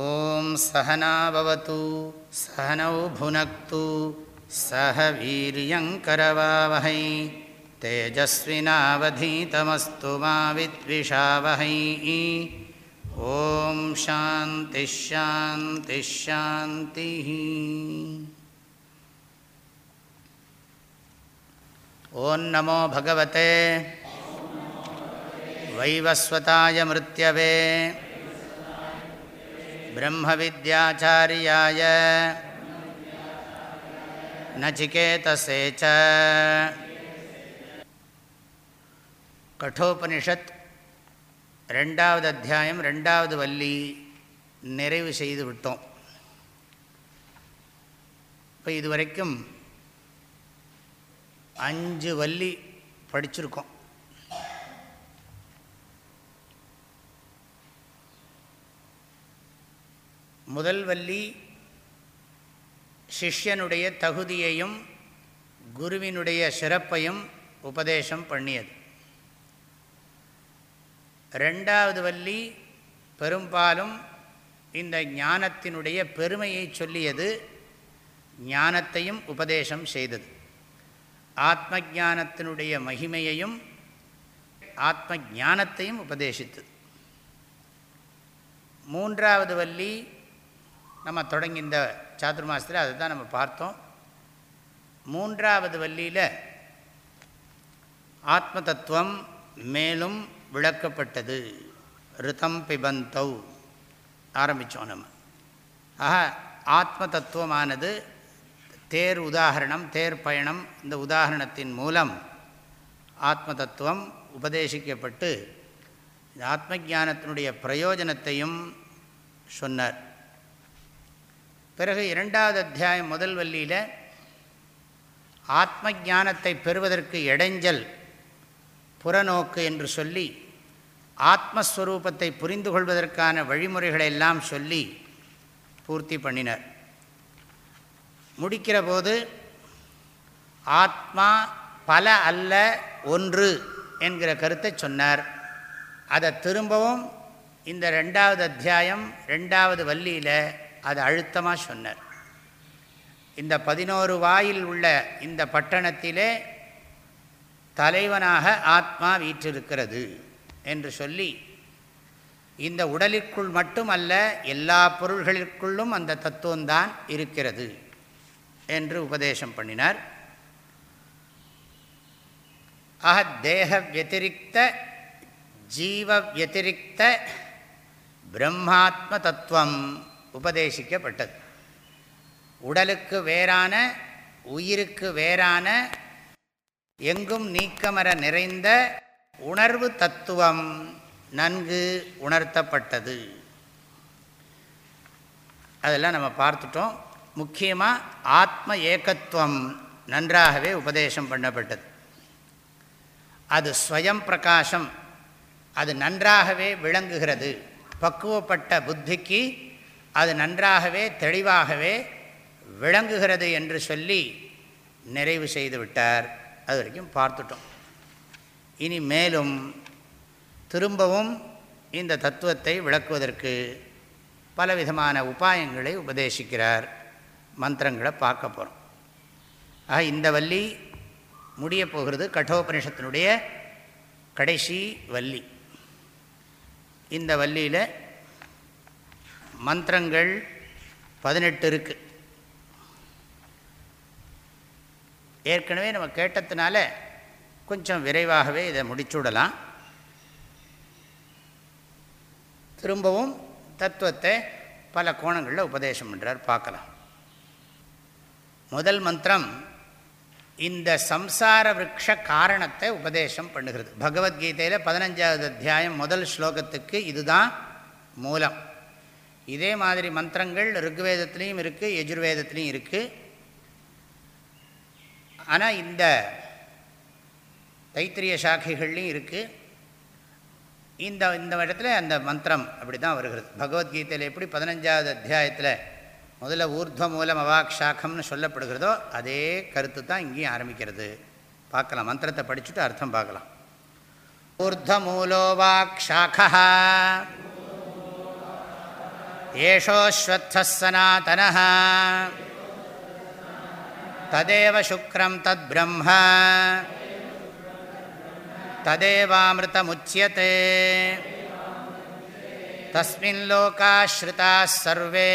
ॐ सहनावतु सहनौ भुनक्तु सह वीर्यङ्करवावहै तेजस्विनावधीतमस्तु मा विद्विषावहै ॐ शान्तिश्शान्तिश्शान्तिः ॐ नमो भगवते वैवस्वताय मृत्यवे ब्रह्मविद्याचार्याय नचिकेतसे च கட்டோபனிஷத் ரெண்டாவது அத்தியாயம் ரெண்டாவது வள்ளி நிறைவு செய்து விட்டோம் இப்போ இதுவரைக்கும் அஞ்சு வள்ளி படிச்சிருக்கோம் முதல் வள்ளி சிஷ்யனுடைய தகுதியையும் குருவினுடைய சிறப்பையும் உபதேசம் பண்ணியது. ரெண்டாவது வள்ளி பெரும்பாலும் இந்த ஞானத்தினுடைய பெருமையை சொல்லியது ஞானத்தையும் உபதேசம் செய்தது. ஆத்ம ஜானத்தினுடைய மகிமையையும் ஆத்ம ஞானத்தையும் உபதேசித்தது. மூன்றாவது வள்ளி நம்ம தொடங்கி இந்த சாதுர்மாசத்தில் அதை தான் நம்ம பார்த்தோம். மூன்றாவது வள்ளியில் ஆத்ம தத்துவம் மேலும் விளக்கப்பட்டது. ரிதம் பிபந்தௌ. ஆரம்பித்தோம் நம்ம. ஆக ஆத்ம தத்துவமானது தேர் உதாகரணம் தேர் பயணம் இந்த உதாகரணத்தின் மூலம் ஆத்ம தத்துவம் உபதேசிக்கப்பட்டு ஆத்ம ஜானத்தினுடைய பிரயோஜனத்தையும் சொன்னார். பிறகு இரண்டாவது அத்தியாயம் முதல் வள்ளியில் ஆத்ம ஜானத்தை பெறுவதற்கு இடைஞ்சல் புறநோக்கு என்று சொல்லி ஆத்மஸ்வரூபத்தை புரிந்து கொள்வதற்கான வழிமுறைகளை எல்லாம் சொல்லி பூர்த்தி பண்ணினர். முடிக்கிற போது ஆத்மா பல அல்ல ஒன்று என்கிற கருத்தை சொன்னார். அதை திரும்பவும் இந்த ரெண்டாவது அத்தியாயம் ரெண்டாவது வள்ளியில் அது அழுத்தமாக சொன்னார். இந்த பதினோரு வாயில் உள்ள இந்த பட்டணத்திலே தலைவனாக ஆத்மா வீற்றிருக்கிறது என்று சொல்லி இந்த உடலிற்குள் மட்டுமல்ல எல்லா பொருள்களிற்குள்ளும் அந்த தத்துவம்தான் இருக்கிறது என்று உபதேசம் பண்ணினார். ஆக தேக வத்திரிக்த ஜீவ வத்திரிக்த பிரம்மாத்ம தத்துவம் உபதேசிக்கப்பட்டது. உடலுக்கு வேறான உயிருக்கு வேறான எங்கும் நீக்கமர நிறைந்த உணர்வு தத்துவம் நன்கு உணர்த்தப்பட்டது. அதெல்லாம் நம்ம பார்த்துட்டோம். முக்கியமாக ஆத்ம ஏகத்துவம் நன்றாகவே உபதேசம் பண்ணப்பட்டது. அது ஸ்வயம் பிரகாசம். அது நன்றாகவே விளங்குகிறது. பக்குவப்பட்ட புத்திக்கு அது நன்றாகவே தெளிவாகவே விளங்குகிறது என்று சொல்லி நிறைவு செய்து விட்டார். அது வரைக்கும் பார்த்துட்டோம். இனி மேலும் திரும்பவும் இந்த தத்துவத்தை விளக்குவதற்கு பலவிதமான உபாயங்களை உபதேசிக்கிறார். மந்திரங்களை பார்க்க போகிறோம் ஆக இந்த வள்ளி முடிய போகிறது கட்டோபனிஷத்தினுடைய கடைசி வள்ளி. இந்த வள்ளியில் மந்திரங்கள் பதினெட்டு இருக்குது ஏற்கனவே நம்ம கேட்டதுனால கொஞ்சம் விரைவாகவே இதை முடிச்சுடலாம் திரும்பவும் தத்துவத்தை பல கோணங்களில் உபதேசம் பண்ணுறார் பார்க்கலாம். முதல் மந்திரம் இந்த சம்சார விரக்ஷ காரணத்தை உபதேசம் பண்ணுகிறது. பகவத்கீதையில் பதினஞ்சாவது அத்தியாயம் முதல் ஸ்லோகத்துக்கு இதுதான் மூலம். இதே மாதிரி மந்திரங்கள் ருக்வேதத்துலேயும் இருக்குது யஜுர்வேதத்துலேயும் இருக்குது ஆனால் இந்த தைத்திரிய சாக்கைகள்லையும் இருக்குது இந்த இந்த இடத்துல அந்த மந்திரம் அப்படி தான் வருகிறது. பகவத்கீதையில் எப்படி பதினஞ்சாவது அத்தியாயத்தில் முதல்ல ஊர்துவ மூலம் அவாக் சாக்கம்னு சொல்லப்படுகிறதோ அதே கருத்து தான் இங்கேயும் ஆரம்பிக்கிறது. பார்க்கலாம் மந்திரத்தை படிச்சுட்டு அர்த்தம் பார்க்கலாம். ஊர்துவ மூலோ வாக் சாக்கா ஏஷோஸ்வத்த சனாத்தன ததேவ சுக்ரம் தத் பிரம்ம तदेवामृतमुच्यते तस्मिन् लोकाश्रिताः सर्वे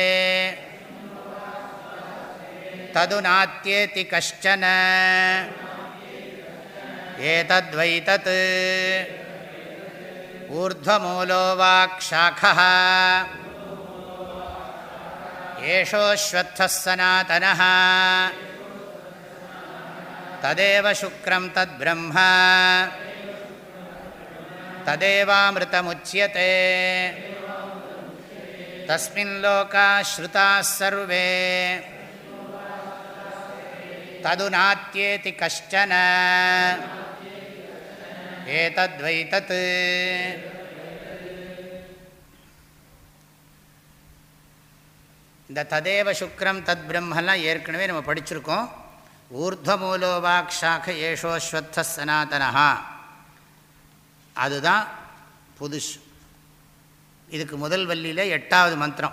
तदुनात्येति कश्चन एतद्वै तत् ऊर्ध्वमूलो वाक्शाखः एषोऽश्वत्थः सनातनः तदेव शुक्रं तद्ब्रह्म तदेवामृतमुच्यते तस्मिन् लोकाः श्रुताः सर्वे तदुनात्येति कश्चन एतद्वै तत् இந்த ததேவ சுக்ரம் தத் பிரம்மெல்லாம் ஏற்கனவே நம்ம படிச்சிருக்கோம். ஊர்துவமூலோவாக் சாக ஏஷோஸ்வத்த சனாதனஹா. அதுதான் புதுசு. இதுக்கு முதல் வள்ளியில் எட்டாவது மந்திரம்.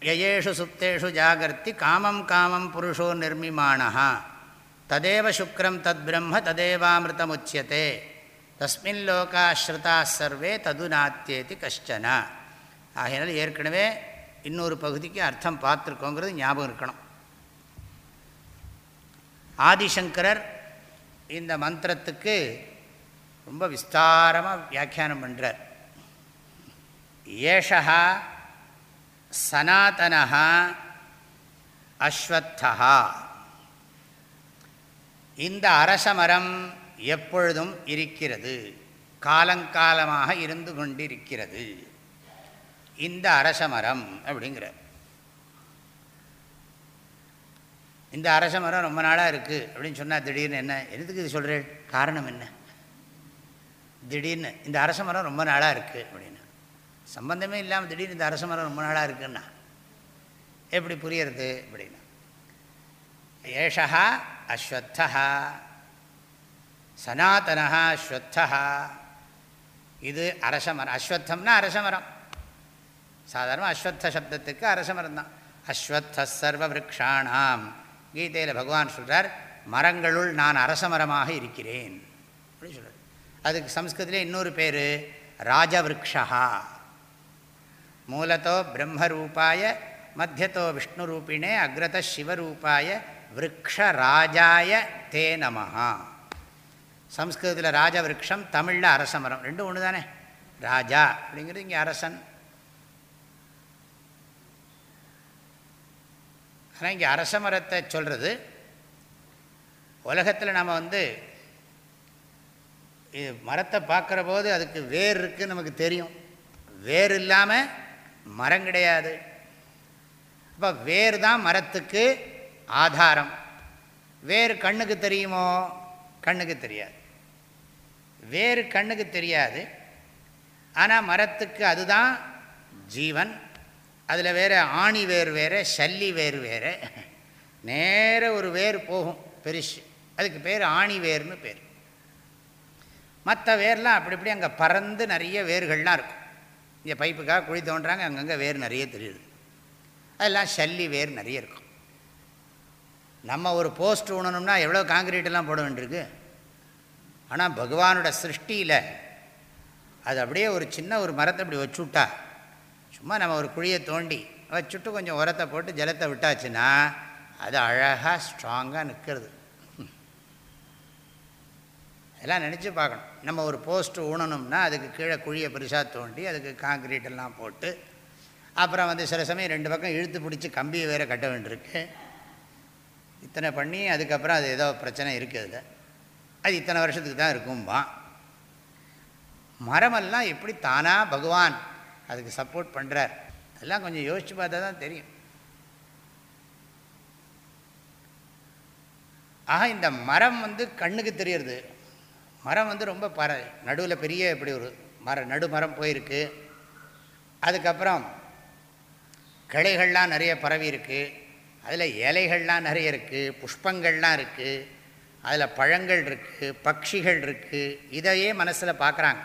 யயேஷு சுப்தேஷு ஜாகர்த்தி காமம் காமம் புருஷோ நிர்மிமானஹா. ததேவ சுக்ரம் தத் பிரம்ம ததேவாமிருதமுச்சியதே. தஸ்மின் லோகாஸ்ருதா சர்வே தது நாத்தியேதி கஷ்டன. ஆகையினால் ஏற்கனவே இன்னொரு பகுதிக்கு அர்த்தம் பார்த்துருக்கோங்கிறது ஞாபகம் இருக்கணும். ஆதிசங்கரர் இந்த மந்திரத்துக்கு ரொம்ப விஸ்தாரமாக வியாக்கியானம் பண்ணுறார் ஏஷா சனாத்தனா அஸ்வத்தா இந்த அரசமரம் எப்பொழுதும் இருக்கிறது? காலங்காலமாக இருந்து கொண்டிருக்கிறது. இந்த அரசமரம் அப்படிங்கிற இந்த அரசமரம் ரொம்ப நாளாக இருக்குது அப்படின்னு சொன்னால் திடீர்னு என்ன? எதுக்கு இது சொல்கிறேன் காரணம் என்ன? திடீர்னு இந்த அரச மரம் ரொம்ப நாளாக இருக்குது அப்படின்னு. சம்பந்தமே இல்லாமல் திடீர்னு இந்த அரச மரம் ரொம்ப நாளாக இருக்குன்னா எப்படி புரியறது அப்படின்னா. ஏஷா அஸ்வத்தா சனாத்தனா அஸ்வத்தா இது அரசமரம். அஸ்வத்தம்னா அரசமரம். சாதாரணமாக அஸ்வத்த சப்தத்துக்கு அரசமரம் தான் அஸ்வத்த சர்வ விரக்ஷாணாம் கீதையில் பகவான் சொல்கிறார் மரங்களுள் நான் அரசமரமாக இருக்கிறேன். அப்படின்னு சொல்கிறார் அதுக்கு சம்ஸ்கிருதத்தில் இன்னொரு பேர் ராஜவிருக்ஷா மூலத்தோ பிரம்மரூபாய மத்தியத்தோ விஷ்ணுரூபிணே அக்ரத சிவரூபாய விரக்ஷராஜாய தே நமஹா. சம்ஸ்கிருதத்தில் ராஜவிருக்ஷம் தமிழில் அரசமரம் ரெண்டும் ஒன்று தானே ராஜா அப்படிங்கிறது இங்கே அரசன் ஆனால் இங்கே அரச மரத்தை சொல்கிறது உலகத்தில் நம்ம வந்து இது மரத்தை பார்க்குற போது அதுக்கு வேர் இருக்குதுன்னு நமக்கு தெரியும். வேர் இல்லாமல் மரம் கிடையாது. அப்போ வேர் தான் மரத்துக்கு ஆதாரம். வேர் கண்ணுக்கு தெரியுமோ? கண்ணுக்கு தெரியாது. வேறு கண்ணுக்கு தெரியாது. ஆனால் மரத்துக்கு அதுதான் ஜீவன். அதில் வேறு ஆணி வேர் வேறு சல்லி வேர் வேறு. நேர ஒரு வேர் போகும் பெருசு. அதுக்கு பேர் ஆணி வேர்னு பேர். மற்ற வேர்லாம் அப்படி இப்படி அங்கே பறந்து நிறைய வேர்கள்லாம் இருக்கும். இங்கே பைப்புக்காக குழி தோன்றாங்க அங்கங்கே வேர் நிறைய தெரியுது. அதெல்லாம் சல்லி வேர் நிறைய இருக்கும். நம்ம ஒரு போஸ்ட் ஊனணும்னா எவ்வளோ காங்கிரீட்டெல்லாம் போட வேண்டியிருக்கு? ஆனால் பகவானோட சிருஷ்டியில் அது அப்படியே ஒரு சின்ன ஒரு மரத்தை அப்படி வச்சு விட்டா சும்மா நம்ம ஒரு குழியை தோண்டி வச்சுட்டு கொஞ்சம் உரத்தை போட்டு ஜலத்தை விட்டாச்சுன்னா அது அழகாக ஸ்ட்ராங்காக நிற்கிறது அதெல்லாம் நினச்சி பார்க்கணும். நம்ம ஒரு போஸ்ட்டு ஊனணும்னா அதுக்கு கீழே குழியை பெருசாக தோண்டி அதுக்கு காங்கிரீட் எல்லாம் போட்டு அப்புறம் வந்து சில சமயம் ரெண்டு பக்கம் இழுத்து பிடிச்சி கம்பியை வேறு கட்ட வேண்டியிருக்கு. இத்தனை பண்ணி அதுக்கப்புறம் அது ஏதோ பிரச்சனை இருக்குது அதில். அது இத்தனை வருஷத்துக்கு தான் இருக்கும்பான். மரமெல்லாம் எப்படி தானாக பகவான் அதுக்கு சப்போர்ட் பண்ணுறார் அதெல்லாம் கொஞ்சம் யோசித்து பார்த்தா தான் தெரியும். ஆக இந்த மரம் வந்து கண்ணுக்கு தெரியறது. மரம் வந்து ரொம்ப பற நடுவில் பெரிய இப்படி ஒரு மரம் நடு மரம் போயிருக்கு. அதுக்கப்புறம் கிளைகள்லாம் நிறைய பரவி இருக்குது அதில் இலைகள்லாம் நிறைய இருக்குது புஷ்பங்கள்லாம் இருக்குது அதில் பழங்கள் இருக்குது பட்சிகள் இருக்குது இதையே மனசில் பார்க்குறாங்க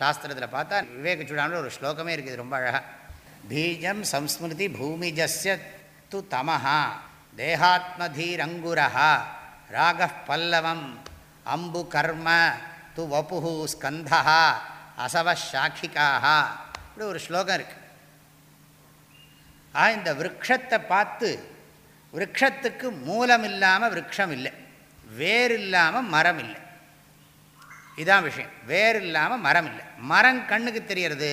சாஸ்திரத்தில் பார்த்தா விவேக சூடான ஒரு ஸ்லோகமே இருக்குது ரொம்ப அழகாக பீஜம் சம்ஸ்மிருதி பூமிஜஸ்ய து தமஹா தேகாத்மதீரங்குரஹா ராக பல்லவம் அம்பு கர்ம து வபு ஸ்கந்தா அசவ சாட்சிக்காக இப்படி ஒரு ஸ்லோகம் இருக்குது ஆ இந்த விரக்ஷத்தை பார்த்து விரக்ஷத்துக்கு மூலம் இல்லாமல் விரக்ஷம் இல்லை. வேர் இல்லாமல் மரம் இல்லை இதான் விஷயம். வேர் இல்லாமல் மரம் இல்லை. மரம் கண்ணுக்கு தெரியறது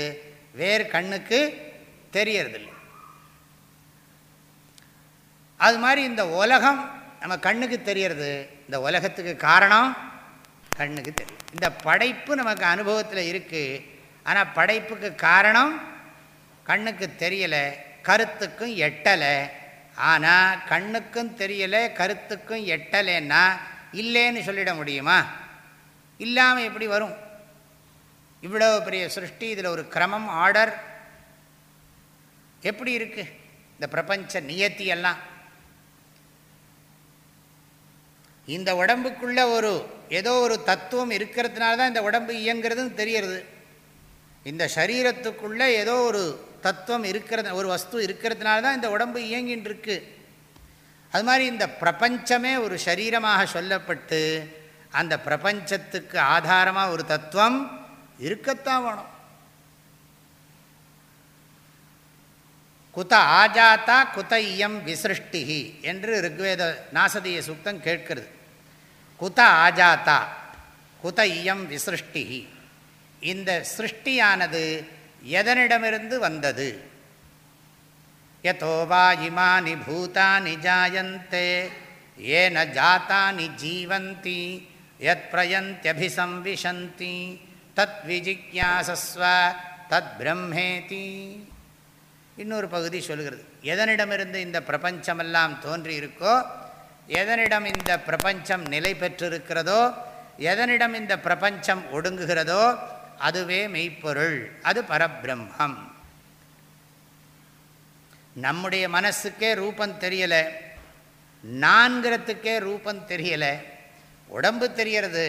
வேர் கண்ணுக்கு தெரியறது இல்லை. அது மாதிரி இந்த உலகம் நம்ம கண்ணுக்கு தெரியறது இந்த உலகத்துக்கு காரணம் கண்ணுக்கு தெரியும் இந்த படைப்பு நமக்கு அனுபவத்தில் இருக்குது ஆனால் படைப்புக்கு காரணம் கண்ணுக்கு தெரியலை கருத்துக்கும் எட்டலை. ஆனால் கண்ணுக்கும் தெரியலை கருத்துக்கும் எட்டலைன்னா இல்லைன்னு சொல்லிட முடியுமா? இல்லாமல் எப்படி வரும்? இவ்வளோ பெரிய சிருஷ்டி இதில் ஒரு கிரமம் ஆர்டர். எப்படி இருக்குது இந்த பிரபஞ்ச நியத்தி எல்லாம். இந்த உடம்புக்குள்ள ஒரு ஏதோ ஒரு தத்துவம் இருக்கிறதுனால தான் இந்த உடம்பு இயங்கிறதுன்னு தெரியறது. இந்த சரீரத்துக்குள்ளே ஏதோ ஒரு தத்துவம் இருக்கிறது ஒரு வஸ்து இருக்கிறதுனால தான் இந்த உடம்பு இயங்கின்னு இருக்குது அது மாதிரி இந்த பிரபஞ்சமே ஒரு சரீரமாக சொல்லப்பட்டு அந்த பிரபஞ்சத்துக்கு ஆதாரமாக ஒரு தத்துவம் இருக்கத்தான் வேணும். குத ஆஜாத்தா குத இயம் விசிருஷ்டிஹி என்று ருக்வேத நாசதிய சுக்தம் கேட்கிறது. குத ஆஜாத்தா குத இயம் விசிருஷ்டிஹி. இந்த சிருஷ்டியானது எதனிடமிருந்து வந்தது? யதோவா இமானி பூதானி ஜாயந்தே ஏன ஜாத்தானி ஜீவந்தி யத் பிரயந்தியபிசம்விசந்தி தத் விஜிக்யாசஸ்வ தத் பிரம்மேதி இன்னொரு பகுதி சொல்கிறது. எதனிடமிருந்து இந்த பிரபஞ்சமெல்லாம் தோன்றி இருக்கோ எதனிடம் இந்த பிரபஞ்சம் நிலை பெற்றிருக்கிறதோ எதனிடம் இந்த பிரபஞ்சம் ஒடுங்குகிறதோ அதுவே மெய்ப்பொருள். அது பரபிரம்மம். நம்முடைய மனசுக்கே ரூபம் தெரியலை. நான்கிறதுக்கே ரூபம் தெரியலை. உடம்பு தெரியறது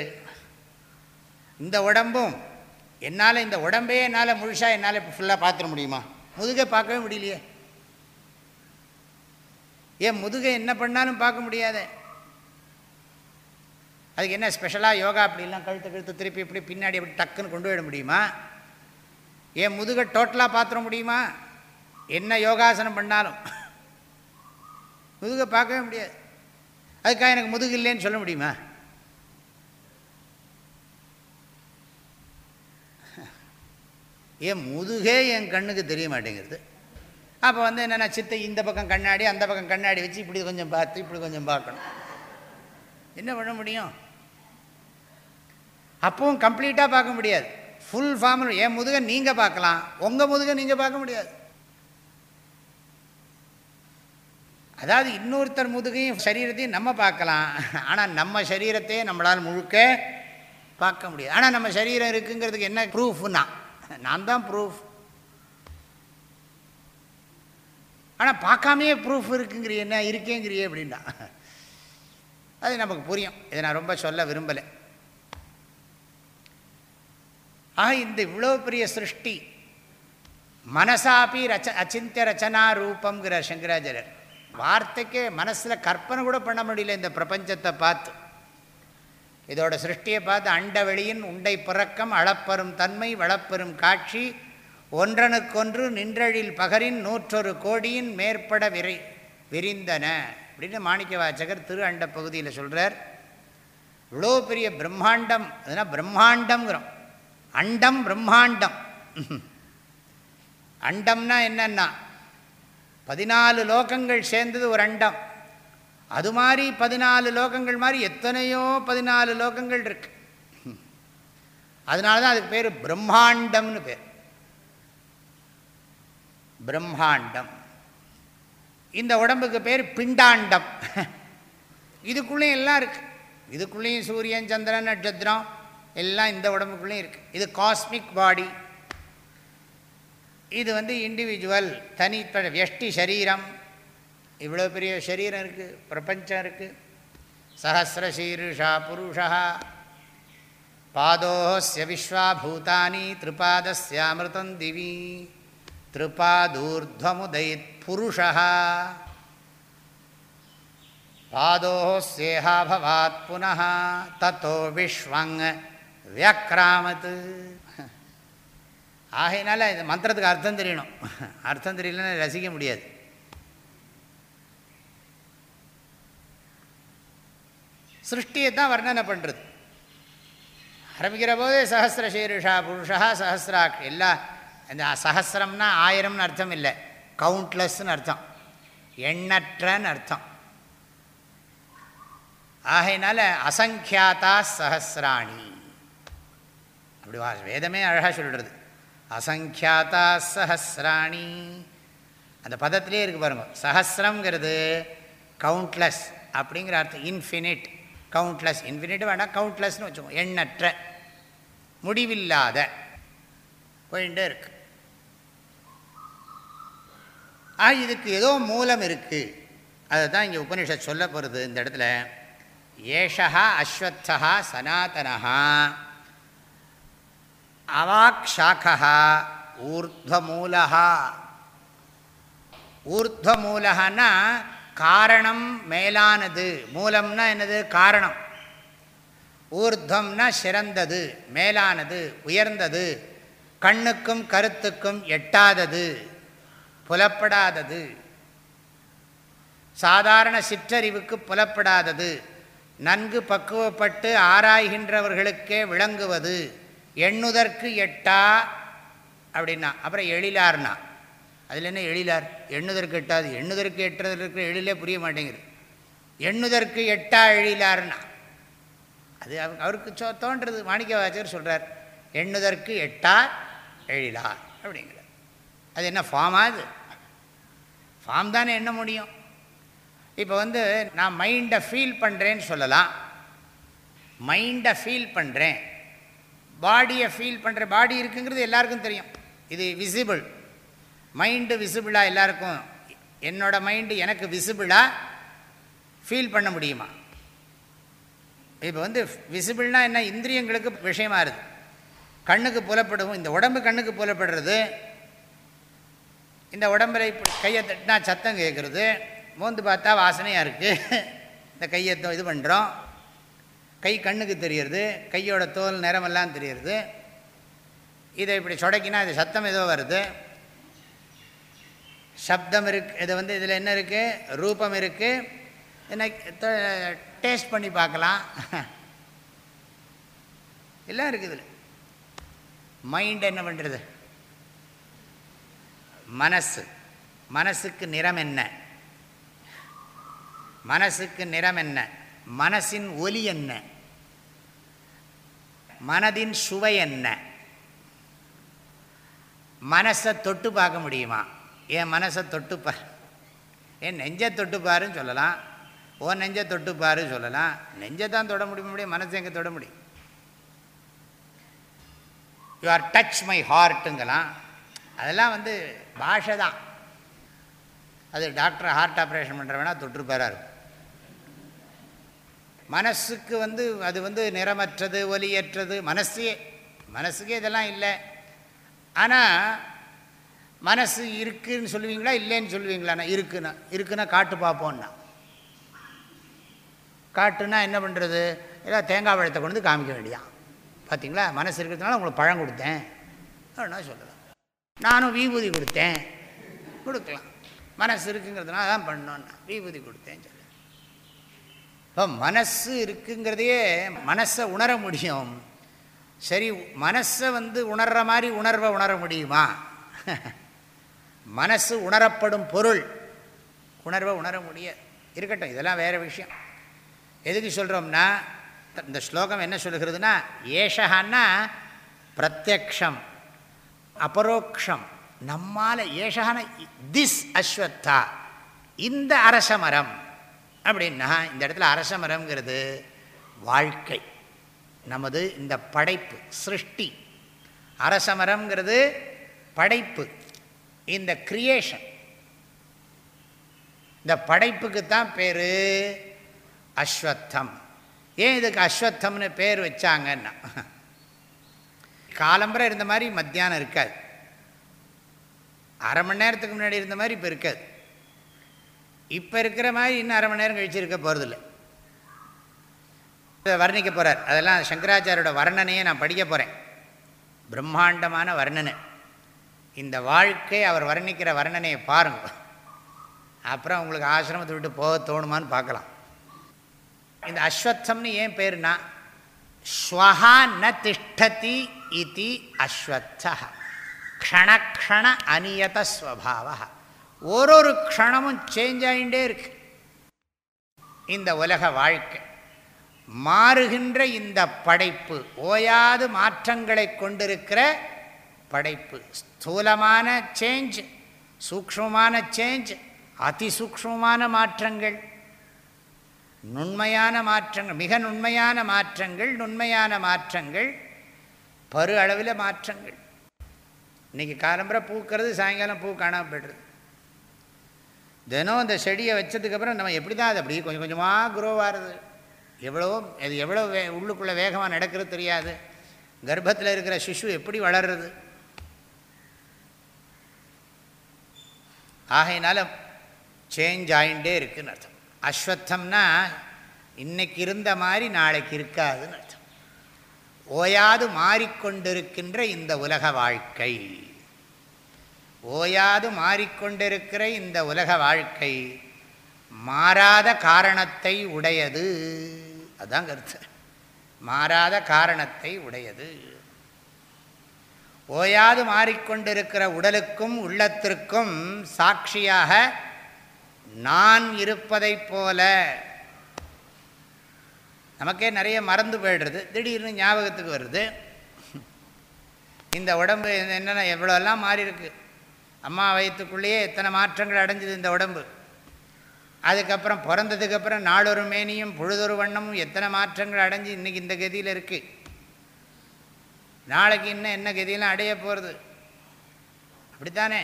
இந்த உடம்பும் என்னால் இந்த உடம்பே என்னால் முழுசாக என்னால் இப்போ ஃபுல்லாக பார்த்துட முடியுமா? முதுகை பார்க்கவே முடியலையே. ஏன் முதுகை என்ன பண்ணாலும் பார்க்க முடியாத. அதுக்கு என்ன ஸ்பெஷலாக யோகா அப்படிலாம் கழுத்து கழுத்து திருப்பி இப்படி பின்னாடி அப்படி டக்குன்னு கொண்டு போயிட முடியுமா? ஏன் முதுகை டோட்டலாக பார்த்துட முடியுமா? என்ன யோகாசனம் பண்ணாலும். முதுகை பார்க்கவே முடியாது. அதுக்காக எனக்கு முதுகு இல்லைன்னு சொல்ல முடியுமா? ஏன் முதுகே என் கண்ணுக்கு தெரிய மாட்டேங்கிறது? அப்போ வந்து என்னென்னா சித்தை இந்த பக்கம் கண்ணாடி அந்த பக்கம் கண்ணாடி வச்சு இப்படி கொஞ்சம் பார்த்து இப்படி கொஞ்சம் பார்க்கணும். என்ன பண்ண முடியும்? அப்பவும் கம்ப்ளீட்டாக பார்க்க முடியாது. ஃபுல் ஃபார்மல் என் முதுகை நீங்கள் பார்க்கலாம் உங்கள் முதுகை நீங்கள் பார்க்க முடியாது. அதாவது இன்னொருத்தர் முதுகையும் சரீரத்தையும் நம்ம பார்க்கலாம் ஆனால் நம்ம சரீரத்தையே நம்மளால் முழுக்க பார்க்க முடியாது. ஆனால் நம்ம சரீரம் இருக்குங்கிறதுக்கு என்ன ப்ரூஃப்னா நான் தான் ப்ரூஃப் ஆனால் பார்க்காமையே ப்ரூஃப் இருக்குங்கிறிய என்ன இருக்கேங்கிறியே அப்படின்னா. அது நமக்கு புரியும். இதை நான் ரொம்ப சொல்ல விரும்பலை. ஆக இந்த இவ்வளோ பெரிய சிருஷ்டி மனசாப்பி ரச்ச அச்சிந்திய ரச்சனா ரூபங்கிற சங்கராச்சாரியர் வார்த்தைக்கே மனசில் கற்பனை கூட பண்ண முடியல இந்த பிரபஞ்சத்தை பார்த்து. இதோட சிருஷ்டியை பார்த்து அண்டவெளியின் உண்டை பிறக்கம் அளப்பெறும் தன்மை வளப்பெறும் காட்சி ஒன்றனுக்கொன்று நின்றழில் பகரின் நூற்றொரு கோடியின் மேற்பட விரை விரிந்தன. அப்படின்னு மாணிக்க வாச்சகர் திரு அண்ட பகுதியில் சொல்கிறார் இவ்வளோ பெரிய பிரம்மாண்டம் அதுனா பிரம்மாண்டம்ங்கிறோம். அண்டம் பிரம்மாண்டம். அண்டம்னா என்னன்னா பதினாலு லோகங்கள் சேர்ந்தது ஒரு அண்டம். அது மாதிரி பதினாலு லோகங்கள் மாதிரி எத்தனையோ பதினாலு லோகங்கள் இருக்கு. அதனால தான் அதுக்கு பேர் பிரம்மாண்டம்னு பேர். பிரம்மாண்டம். இந்த உடம்புக்கு பேர் பிண்டாண்டம். இதுக்குள்ளேயும் எல்லாம் இருக்குது இதுக்குள்ளேயும் சூரியன் சந்திரன் நட்சத்திரம் எல்லாம் இந்த உடம்புக்குள்ளேயும் இருக்குது இது காஸ்மிக் பாடி இது வந்து இண்டிவிஜுவல் தனிப்பட வெஷ்டி சரீரம். இவ்வளோ பெரிய சரீரம் இருக்குது பிரபஞ்சம் இருக்குது சஹசிரசீருஷா புருஷா. பாதோஸ்ய விஸ்வாபூதானி திருபாதஸ்யாமிருதம் திவி. திருபாதூர்துவமுதயித் புருஷா. பாதோஸ்யேஹாபவாத் புனः. தத்தோ விஸ்வங் வியக்ராமத்து. ஆகையினால இந்த மந்திரத்துக்கு அர்த்தம் தெரியணும். அர்த்தம் தெரியலன்னு ரசிக்க முடியாது. சிருஷ்டியை தான் வர்ணனை பண்ணுறது ஆரம்பிக்கிற போதே சஹசிரசீருஷா புருஷா சஹசிராக் எல்லா இந்த சஹசிரம்னா ஆயிரம்னு அர்த்தம் இல்லை. கவுண்ட்லெஸ்ன்னு அர்த்தம். எண்ணற்றன்னு அர்த்தம். ஆகையினால அசங்கியாத்தா சஹசிராணி அப்படி வா வேதமே அழகாக சொல்கிறது அசங்கியாத்தா சஹசிராணி அந்த பதத்திலே இருக்கு பாருங்க. சஹசிரங்கிறது கவுண்ட்லெஸ் அப்படிங்கிற அர்த்தம். இன்ஃபினிட். கவுண்ட்லெஸ் இன்ஃபினிட் வேணால் கவுண்ட்லெஸ்னு வச்சுக்கோம் எண்ணற்ற முடிவில்லாத போயிட்டே இருக்கு. ஆ இதுக்கு ஏதோ மூலம் இருக்குது அதை தான் இங்கே உபனிஷத் சொல்ல போகிறது இந்த இடத்துல. ஏஷா அஸ்வத்தா சனாத்தனா அவாக்ஷாக்கா ஊர்துவமூலா ஊர்துவமூலன்னா காரணம் மேலானது. மூலம்னா என்னது? காரணம். ஊர்தம்னா சிறந்தது மேலானது உயர்ந்தது கண்ணுக்கும் கருத்துக்கும் எட்டாதது புலப்படாதது. சாதாரண சிற்றறிவுக்கு புலப்படாதது. நன்கு பக்குவப்பட்டு ஆராய்கின்றவர்களுக்கே விளங்குவது. எண்ணுதற்கு எட்டா அப்படின்னா அப்புறம் எழிலார்னா. அதில் என்ன எழிலார்? எண்ணுதற்கு எட்டாது. எண்ணுதற்கு எட்டுறதுல இருக்கிற எழிலே புரிய மாட்டேங்குது. எண்ணுதற்கு எட்டா எழிலார்னா அது அவருக்கு சோ தோன்றது. மாணிக்க வாச்சர் சொல்கிறார் எண்ணுதற்கு எட்டா எழிலார் அப்படிங்கிறார். அது என்ன ஃபார்மா அது? ஃபார்ம் தானே என்ன முடியும்? இப்போ வந்து நான் மைண்டை ஃபீல் பண்ணுறேன்னு சொல்லலாம். மைண்டை ஃபீல் பண்ணுறேன் பாடியை ஃபீல் பண்ணுற பாடி இருக்குங்கிறது எல்லாருக்கும் தெரியும். இது விசிபிள் மைண்டு விசிபிளாக எல்லாருக்கும்? என்னோட மைண்டு எனக்கு விசிபிளாக ஃபீல் பண்ண முடியுமா? இப்போ வந்து விசிபிள்னால் என்ன? இந்திரியங்களுக்கு விஷயமா இருக்குது கண்ணுக்கு புலப்படும். இந்த உடம்பு கண்ணுக்கு புலப்படுறது. இந்த உடம்புல இப்படி கையை தட்டினா சத்தம் கேட்குறது மோந்து பார்த்தா வாசனையாக இருக்குது இந்த கையை இது பண்ணுறோம் கை கண்ணுக்கு தெரியறது. கையோட தோல் நிறமெல்லாம் தெரியறது. இதை இப்படி சொடக்கினா இது சத்தம் ஏதோ வருது. சப்தம் இருக்கு இது வந்து இதில் என்ன இருக்குது ரூபம் இருக்குது என்ன டேஸ்ட் பண்ணி பார்க்கலாம். எல்லாம் இருக்குது இதில். மைண்ட் என்ன பண்ணுறது மனசு. மனசுக்கு நிறம் என்ன? மனசுக்கு நிறம் என்ன? மனசின் ஒலி என்ன? மனதின் சுவை என்ன? மனசை தொட்டு பார்க்க முடியுமா? என் மனசை தொட்டுப்பார் என் நெஞ்சை தொட்டுப்பாருன்னு சொல்லலாம். ஓ நெஞ்சை தொட்டுப்பாரு சொல்லலாம். நெஞ்சை தான் தொட முடியும் முடியும். மனசை எங்கே தொட முடியும்? யூ ஆர் டச் மை ஹார்ட்டுங்கலாம் அதெல்லாம் வந்து பாஷை தான். அது டாக்டர் ஹார்ட் ஆப்ரேஷன் பண்ணுறவனா தொற்றுப்பாராக இருக்கும். மனசுக்கு வந்து அது வந்து நிறமற்றது ஒலியற்றது மனசே மனசுக்கே இதெல்லாம் இல்லை. ஆனால் மனசு இருக்குன்னு சொல்லுவீங்களா இல்லைன்னு சொல்லுவீங்களாண்ணா இருக்குண்ணா இருக்குன்னா காட்டு பார்ப்போம்னா காட்டுனா என்ன பண்ணுறது ஏதாவது தேங்காய் பழத்தை கொண்டு வந்து காமிக்க வேண்டியான் பார்த்தீங்களா மனசு இருக்கிறதுனால உங்களுக்கு பழம் கொடுத்தேன். அப்படின்னா சொல்லலாம். நானும் விபூதி கொடுத்தேன். கொடுக்கலாம். மனசு இருக்குங்கிறதுனால தான் பண்ணோன்னா விபூதி கொடுத்தேன் சொல்ல இப்போ மனசு இருக்குங்கிறதையே மனசை உணர முடியும். சரி மனசை வந்து உணர்கிற மாதிரி உணர்வை உணர முடியுமா? மனசு உணரப்படும் பொருள். உணர்வை உணர முடியாது. இருக்கட்டும் இதெல்லாம் வேறு விஷயம். எதுக்கு சொல்கிறோம்னா இந்த ஸ்லோகம் என்ன சொல்கிறதுனா ஏஷகான்னா பிரத்யக்ஷம் அபரோக்ஷம். நம்மால் ஏஷகான திஸ் அஸ்வத்தா இந்த அரச மரம். அப்படின்னா இந்த இடத்துல அரச மரம்ங்கிறது வாழ்க்கை. நமது இந்த படைப்பு சிருஷ்டி. அரசமரம்ங்கிறது படைப்பு. இந்த கிரியேஷன் இந்த படைப்புக்கு தான் பேர் அஸ்வத்தம். ஏன் இதுக்கு அஸ்வத்தம்னு பேர் வச்சாங்கன்னா காலம்பரை இருந்த மாதிரி மத்தியானம் இருக்காது. அரை மணி நேரத்துக்கு முன்னாடி இருந்த மாதிரி இப்போ இருக்காது. இப்போ இருக்கிற மாதிரி இன்னும் அரை மணி நேரம் கழிச்சு இருக்க போகிறதில்ல வர்ணிக்க போகிறார் அதெல்லாம் சங்கராச்சாரியோட வர்ணனையை நான் படிக்க போகிறேன் பிரம்மாண்டமான வர்ணனை. இந்த வாழ்க்கை அவர் வர்ணிக்கிற வர்ணனையை பாருங்க. அப்புறம் உங்களுக்கு ஆசிரமத்தை விட்டு போக தோணுமான்னு பார்க்கலாம். இந்த அஸ்வத்தம்னு ஏன் பேருனா ஸ்வஹா ந திஷ்டதி இது அஸ்வத்த. க்ஷணக்ஷண அநியத ஸ்வபாவ. ஒரு ஒரு க்ஷணமும் சேஞ்ச் ஆகிட்டே இருக்கு. இந்த உலக வாழ்க்கை. மாறுகின்ற இந்த படைப்பு ஓயாது மாற்றங்களை கொண்டிருக்கிற படைப்பு ஸ்தூலமான சேஞ்ச் சூக்ஷமான சேஞ்ச் அதிசூக்ஷமான மாற்றங்கள். நுண்மையான மாற்றங்கள் மிக நுண்மையான மாற்றங்கள் நுண்மையான மாற்றங்கள் பரு அளவில் மாற்றங்கள். இன்றைக்கி காலம்புரை பூக்கிறது சாயங்காலம் பூ காணாமல் போய்டுறது தினம் இந்த செடியை வச்சதுக்கப்புறம் நம்ம எப்படி தான் அது அப்படி கொஞ்சம் கொஞ்சமாக குரோ ஆகுது எவ்வளோ அது எவ்வளோ வே உள்ளுக்குள்ளே வேகமாக நடக்கிறது தெரியாது. கர்ப்பத்தில் இருக்கிற சிசு எப்படி வளர்றது ஆகையினால சேஞ்ச் ஆகிண்டே இருக்குன்னு அர்த்தம். அஸ்வத்தம்னா இன்னைக்கு இருந்த மாதிரி நாளைக்கு இருக்காதுன்னு அர்த்தம். ஓயாது மாறிக்கொண்டிருக்கின்ற இந்த உலக வாழ்க்கை. ஓயாது மாறிக்கொண்டிருக்கிற இந்த உலக வாழ்க்கை மாறாத காரணத்தை உடையது. அதான் கருத்து மாறாத காரணத்தை உடையது. ஓயாது மாறிக்கொண்டிருக்கிற உடலுக்கும் உள்ளத்திற்கும் சாட்சியாக நான் இருப்பதைப் போல. நமக்கே நிறைய மறந்து போயிடுறது. திடீர்னு ஞாபகத்துக்கு வருது. இந்த உடம்பு என்னென்ன எவ்வளோலாம் மாறியிருக்கு. அம்மா வயிற்றுக்குள்ளேயே எத்தனை மாற்றங்கள் அடைஞ்சிது இந்த உடம்பு. அதுக்கப்புறம் பிறந்ததுக்கப்புறம் நாளொரு மேனியும் பொழுதொரு வண்ணமும் எத்தனை மாற்றங்கள் அடைஞ்சு இன்றைக்கி இந்த கதியில் இருக்குது நாளைக்கு இன்னும் என்ன கதியெல்லாம் அடைய போகிறது அப்படித்தானே?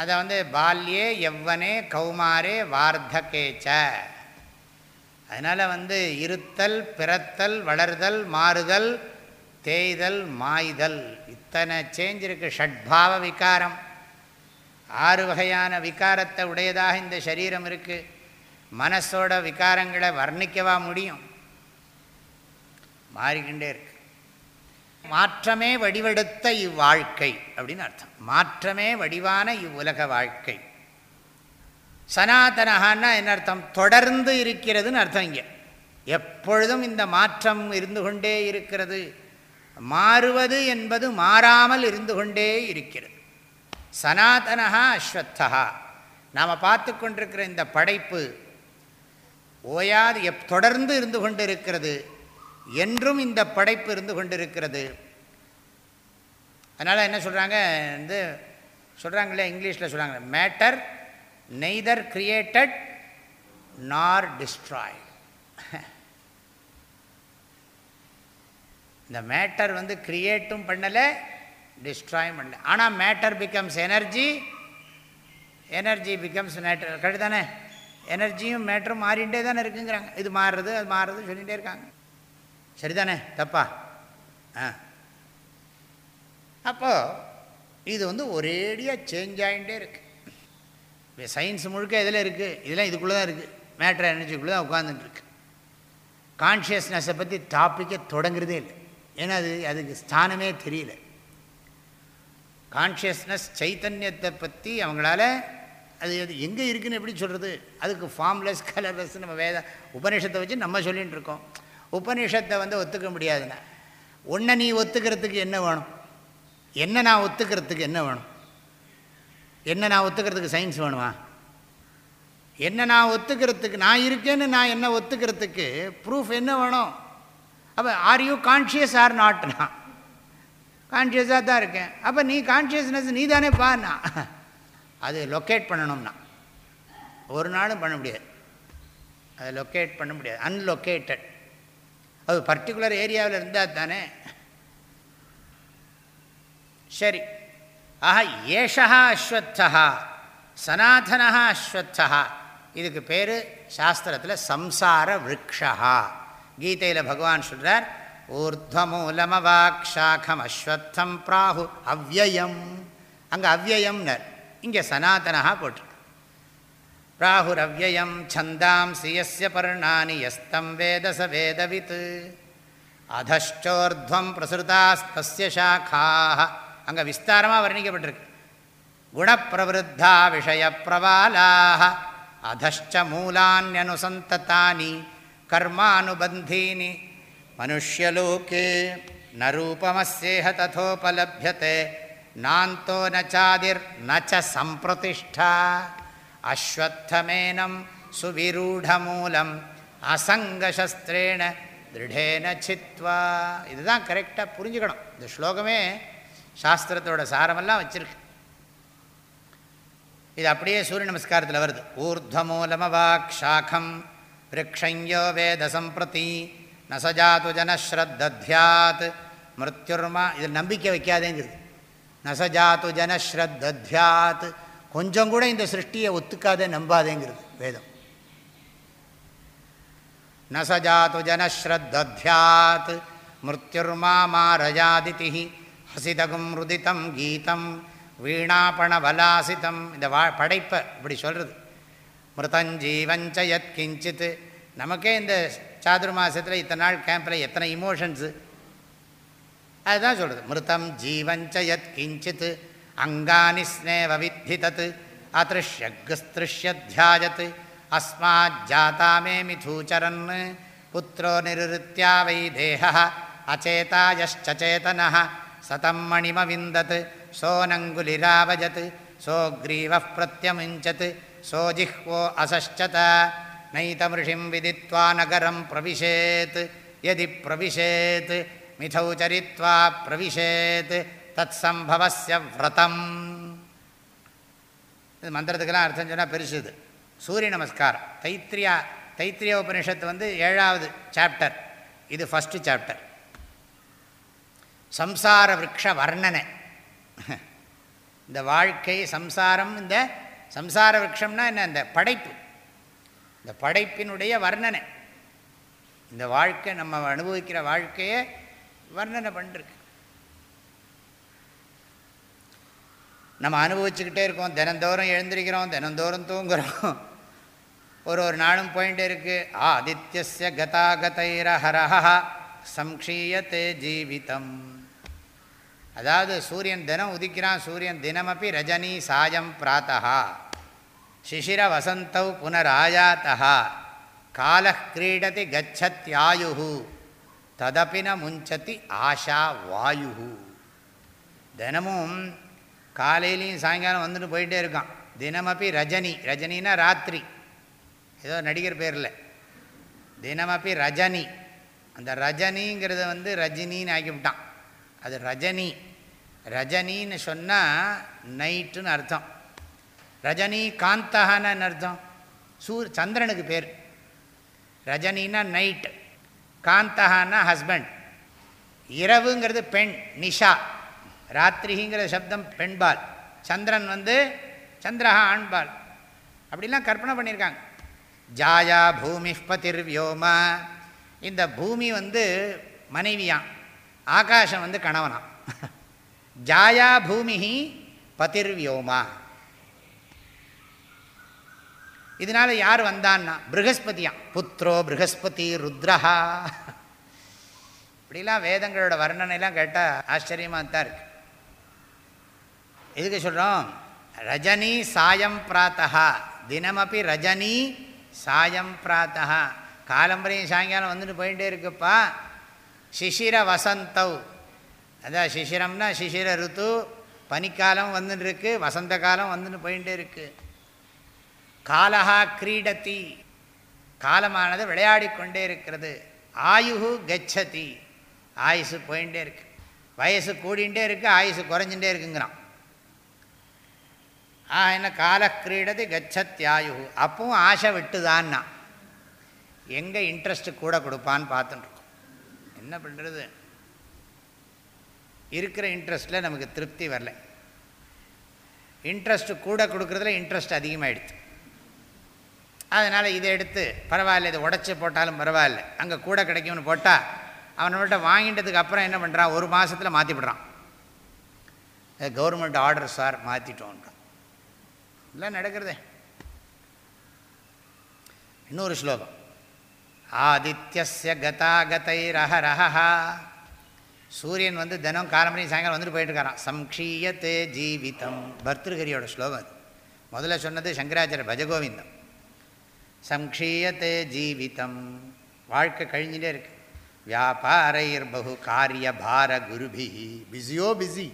அதை வந்து பால்யே எவ்வனே கௌமாரே வார்த்தகேச்ச. அதனால் வந்து இருத்தல் பிறத்தல் வளர்தல் மாறுதல் தேய்தல் மாய்தல். இத்தனை சேஞ்ச் இருக்குது ஷட்பாவ விகாரம். ஆறு வகையான விகாரத்தை உடையதாக இந்த சரீரம் இருக்குது மனசோட விகாரங்களை வர்ணிக்கவா முடியும்? மாறிக்கிண்டே இருக்கு. மாற்றமே வடிவெடுத்த இவ்வாழ்க்கை அப்படின்னு அர்த்தம். மாற்றமே வடிவான இவ்வுலக வாழ்க்கை. சனாதனகான்னா என்ன அர்த்தம்? தொடர்ந்து இருக்கிறதுன்னு அர்த்தம் இங்கே. எப்பொழுதும் இந்த மாற்றம் இருந்து கொண்டே இருக்கிறது. மாறுவது என்பது மாறாமல் இருந்து கொண்டே இருக்கிறது. சனாதனஹா அஸ்வத்தகா நாம் பார்த்து கொண்டிருக்கிற இந்த படைப்பு ஓயாது எப் தொடர்ந்து இருந்து கொண்டிருக்கிறது என்றும் இந்த படைப்பு இருந்து கொண்டிருக்கிறது. அதனால் என்ன சொல்கிறாங்க வந்து சொல்கிறாங்களே இங்கிலீஷில் சொல்கிறாங்க matter neither created nor destroy இந்த மேட்டர் வந்து கிரியேட்டும் பண்ணலை டிஸ்ட்ராயும் பண்ணல. ஆனால் matter becomes energy energy becomes matter correct தானே? எனர்ஜியும் மேட்டரும் மாறிகிட்டே தானே இருக்குங்கிறாங்க. இது மாறுறது அது மாறுறது சொல்லிகிட்டே இருக்காங்க. சரிதானே? தப்பா? ஆ. அப்போது இது வந்து ஒரேடியாக சேஞ்ச் ஆகிட்டே இருக்குது இப்போ சயின்ஸ் முழுக்க இதில் இருக்குது இதெல்லாம் இதுக்குள்ளே தான் இருக்குது மேட்ரு எனர்ஜிக்குள்ளே தான் உட்காந்துட்டுருக்கு கான்ஷியஸ்னஸை பற்றி டாப்பிக்கே தொடங்குறதே இல்லை. ஏன்னா அது அதுக்கு ஸ்தானமே தெரியல. கான்ஷியஸ்னஸ் சைத்தன்யத்தை பற்றி அவங்களால அது அது எங்கே இருக்குதுன்னு எப்படி சொல்கிறது அதுக்கு ஃபார்ம்லெஸ் கலர்லெஸ் நம்ம வேத உபநிஷத்தை வச்சு நம்ம சொல்லிகிட்டு இருக்கோம். உபநிஷத்தை வந்து ஒத்துக்க முடியாதுண்ணா. ஒன்றை நீ ஒத்துக்கிறதுக்கு என்ன வேணும்? என்ன நான் ஒத்துக்கிறதுக்கு என்ன வேணும்? என்ன நான் ஒத்துக்கிறதுக்கு சயின்ஸ் வேணுமா? என்ன நான் ஒத்துக்கிறதுக்கு நான் இருக்கேன்னு நான் என்ன ஒத்துக்கிறதுக்கு ப்ரூஃப் என்ன வேணும்? அப்போ ஆர் யூ கான்ஷியஸ் ஆர் நாட்னா கான்ஷியஸாக தான் இருக்கேன். அப்போ நீ கான்ஷியஸ்னஸ் நீ தானே பாருண்ணா. அது லொக்கேட் பண்ணணும்னா ஒரு நாளும் பண்ண முடியாது. அதை லொக்கேட் பண்ண முடியாது. அன்லொக்கேட்டட் அது பர்டிகுலர் ஏரியாவில் இருந்தால் தானே. சரி. ஆஹா ஏஷா அஸ்வத்தா சனாதனா அஸ்வத்தா இதுக்கு பேர் சாஸ்திரத்தில் சம்சார விரக்ஷா கீதையில் பகவான் சொல்கிறார் ஊர்துவமூலமவாக்ஷாகம் அஸ்வத்தம் பிராகு அவ்வயம் அங்கே அவ்வயம்னர் இங்கே சனாதனா போட்டு பிராகுரவ்யயம் சந்தாம்சி யஸ்ய பர்ணானி யஸ்தம் வேத ச வேதவித் அதஷ்டோர்துவம் பிரசுதாஸ்தஸ்ய சாக்காக அங்கே விஸ்தாரமாக வர்ணிக்கப்பட்டிருக்கு குணப்பிரவருத்தா விஷய பிரபாலாக அதஷ்ட மூலான்யனுசந்ததானி கர்மானுபந்தீனி மனுஷ்யலோகே நரூபமஸ்யேஹ ததோபலபியத்தை நாந்தோ நச்சாதிர் நச்ச சம்பிரதிஷ்டா அஸ்வத்தமேனம் சுவிரூடமூலம் அசங்கசஸ்திரேண திருடேன சித்வா. இதுதான் கரெக்டாக புரிஞ்சுக்கணும். இந்த ஸ்லோகமே சாஸ்திரத்தோட சாரமெல்லாம் வச்சிருக்கு. இது அப்படியே சூரிய நமஸ்காரத்தில் வருது. ஊர்துவமூலமவாக் ஷாக்கம் விரக்ஷயோ வேத சம்பிரதி நசஜாத்து ஜனஸ்ரத்தத்யாத். மிருத்யுர்மா இதில் நம்பிக்கை வைக்காதேங்கிறது. நசஜாது ஜனஸ்ரத்தத்யாத். கொஞ்சம் கூட இந்த சிருஷ்டியை ஒத்துக்காதே நம்பாதேங்கிறது வேதம். நசஜாத்து ஜனஸ்ரத்தியாத் மிருத்யுர்மாமாரஜாதிதி ஹசிதகும் ருதித்தம் கீதம் வீணாபணவலாசிதம் இந்த வா படைப்பை இப்படி சொல்கிறது மிருதஞ்சீவஞ்ச யத் கிஞ்சித் நமக்கே இந்த சாதுர்மாசத்தில் இத்தனை நாள் கேம்பில் எத்தனை இமோஷன்ஸு அதுதான் சொல்கிறது மிருதம் ஜீவஞ்ச யத் கிஞ்சித் அங்கானி ஸ்னேவ வித்தி தத் அதிருஷ்யஸ்திருஷ்யத்தியாயத் அஸ்மாத் மே மிதூச்சரன் புத்திரோ நிருத்தியா வை தேக அச்சேதாயச்சேதன சதம் மணிமவிந்தத் சோனங்குலிராவஜத் சோக்ரீவ பிரத்யமுஞ்சத் சோஜிஹ்வோ அசச்சத நைதமிருஷிம் விதித்வா நகரம் பிரவிஷேத் யதி பிரவிஷேத் மிதௌ சரித்வா பிரவிஷேத் தத் சம்பவசிய விரதம். இது மந்திரத்துக்கெல்லாம் அர்த்தம் சொன்னால் பெருசுது சூரிய நமஸ்காரம். தைத்திரியா தைத்திரிய உபனிஷத்து வந்து ஏழாவது சாப்டர் இது ஃபஸ்ட்டு சாப்டர் சம்சார விரக்ஷ வர்ணனை. இந்த வாழ்க்கை சம்சாரம் இந்த சம்சார விரக்ஷம்னா என்ன? இந்த படைப்பு. இந்த படைப்பினுடைய வர்ணனை. இந்த வாழ்க்கை நம்ம அனுபவிக்கிற வாழ்க்கையை வர்ணனை பண்ணிருக்கு. நம்ம அனுபவிச்சுக்கிட்டே இருக்கோம். தினந்தோறும் எழுந்திருக்கிறோம் தினந்தோறும் தூங்குகிறோம் ஒரு ஒரு நாளும் போயிட்டே இருக்குது ஆதித்யஸ்ய கதாகதைரஹரஹா சம்ஷீயத்தே ஜீவிதம். அதாவது சூரியன் தினம் உதிக்கிறான் சூரியன் தினமப்பி ரஜினி சாயம் பிராத்தா சிசிர வசந்தௌ புனராயாத்தா கால கிரீடதி கச்சத்யாயு ததப்பின முஞ்சத்தி ஆஷா வாயு தினமும் காலையிலையும் சாயங்காலம் வந்துட்டு போயிட்டே இருக்கான். தினமப்பி ரஜினி. ரஜினின்னா ராத்திரி. ஏதோ நடிகர் பேரில். தினமப்பி ரஜினி. அந்த ரஜினிங்கிறத வந்து ரஜினின்னு ஆக்கிவிட்டான் அது ரஜினி. ரஜினின்னு சொன்னால் நைட்டுன்னு அர்த்தம். ரஜினி காந்தஹான்னு அர்த்தம்? சூர் சந்திரனுக்கு பேர். ரஜினின்னா நைட் காந்தஹான்னா ஹஸ்பண்ட். இரவுங்கிறது பெண் நிஷா. ராத்திரிங்கிற சப்தம் பெண்பால். சந்திரன் வந்து சந்திரஹா ஆண்பால். அப்படிலாம் கற்பனை பண்ணியிருக்காங்க ஜாயா பூமி பதிர்வியோமா. இந்த பூமி வந்து மனைவியாம். ஆகாசம் வந்து கணவனாம். ஜாயா பூமி பதிர்வியோமா. இதனால் யார் வந்தான்னா ப்ரகஸ்பதியாம். புத்ரோ ப்ரகஸ்பதி ருத்ரஹா. இப்படிலாம் வேதங்களோட வர்ணனைலாம் கேட்டால் ஆச்சரியமாக தான் இருக்குது எதுக்கு சொல்கிறோம் ரஜினி சாயம் பிராத்தா தினமப்பி ரஜினி சாயம் பிராத்தா காலம்பரையும் சாயங்காலம் வந்துட்டு போயிட்டே இருக்குப்பா. சிசிர வசந்தவ் அதான் சிசிரம்னா சிசிர ருத்து. பனிக்காலம் வந்துட்டு இருக்கு வசந்த காலம் வந்துட்டு போயிட்டே இருக்கு. காலஹா கிரீடத்தி காலமானது விளையாடி கொண்டே இருக்கிறது. ஆயுகு கச்சதி. ஆயுசு போயிட்டே இருக்கு. வயசு கூடிகிட்டே இருக்குது ஆயுசு குறைஞ்சிட்டே இருக்குங்கிறான். ஆ என்ன கால கிரீடது கச்சத்யாயு அப்பவும் ஆசை விட்டுதான்னா. எங்கே இன்ட்ரெஸ்ட்டு கூட கொடுப்பான்னு பார்த்துட்டுருக்கோம் என்ன பண்ணுறது இருக்கிற இன்ட்ரெஸ்ட்டில் நமக்கு திருப்தி வரல. இன்ட்ரெஸ்ட்டு கூட கொடுக்குறதுல இன்ட்ரெஸ்ட் அதிகமாகிடுது அதனால் இதை எடுத்து பரவாயில்ல இதை உடச்சி போட்டாலும் பரவாயில்ல. அங்கே கூட கிடைக்கும்னு போட்டால் அவன்கிட்ட வாங்கிட்டதுக்கு அப்புறம் என்ன பண்ணுறான் ஒரு மாதத்தில் மாற்றிவிடுறான் கவர்மெண்ட் ஆர்டர் சார் மாற்றிட்டோன்றான் எல்லாம் நடக்கிறதே. இன்னொரு ஸ்லோகம். ஆதித்யஸ்ய கதாகதைரஹரஹா சூரியன் வந்து தினம் காலமணி சாயங்காலம் வந்துட்டு போயிட்டு சம்க்ஷீயத்தே ஜீவிதம். பர்திருகரியோட ஸ்லோகம் அது. முதல்ல சொன்னது சங்கராச்சாரிய பஜகோவிந்தம். சம்க்ஷீயத்தே ஜீவிதம். வாழ்க்கை கழிஞ்சுட்டே இருக்கு. வியாபாரைர் பகு காரிய பார குருபி பிஸியோ பிஸி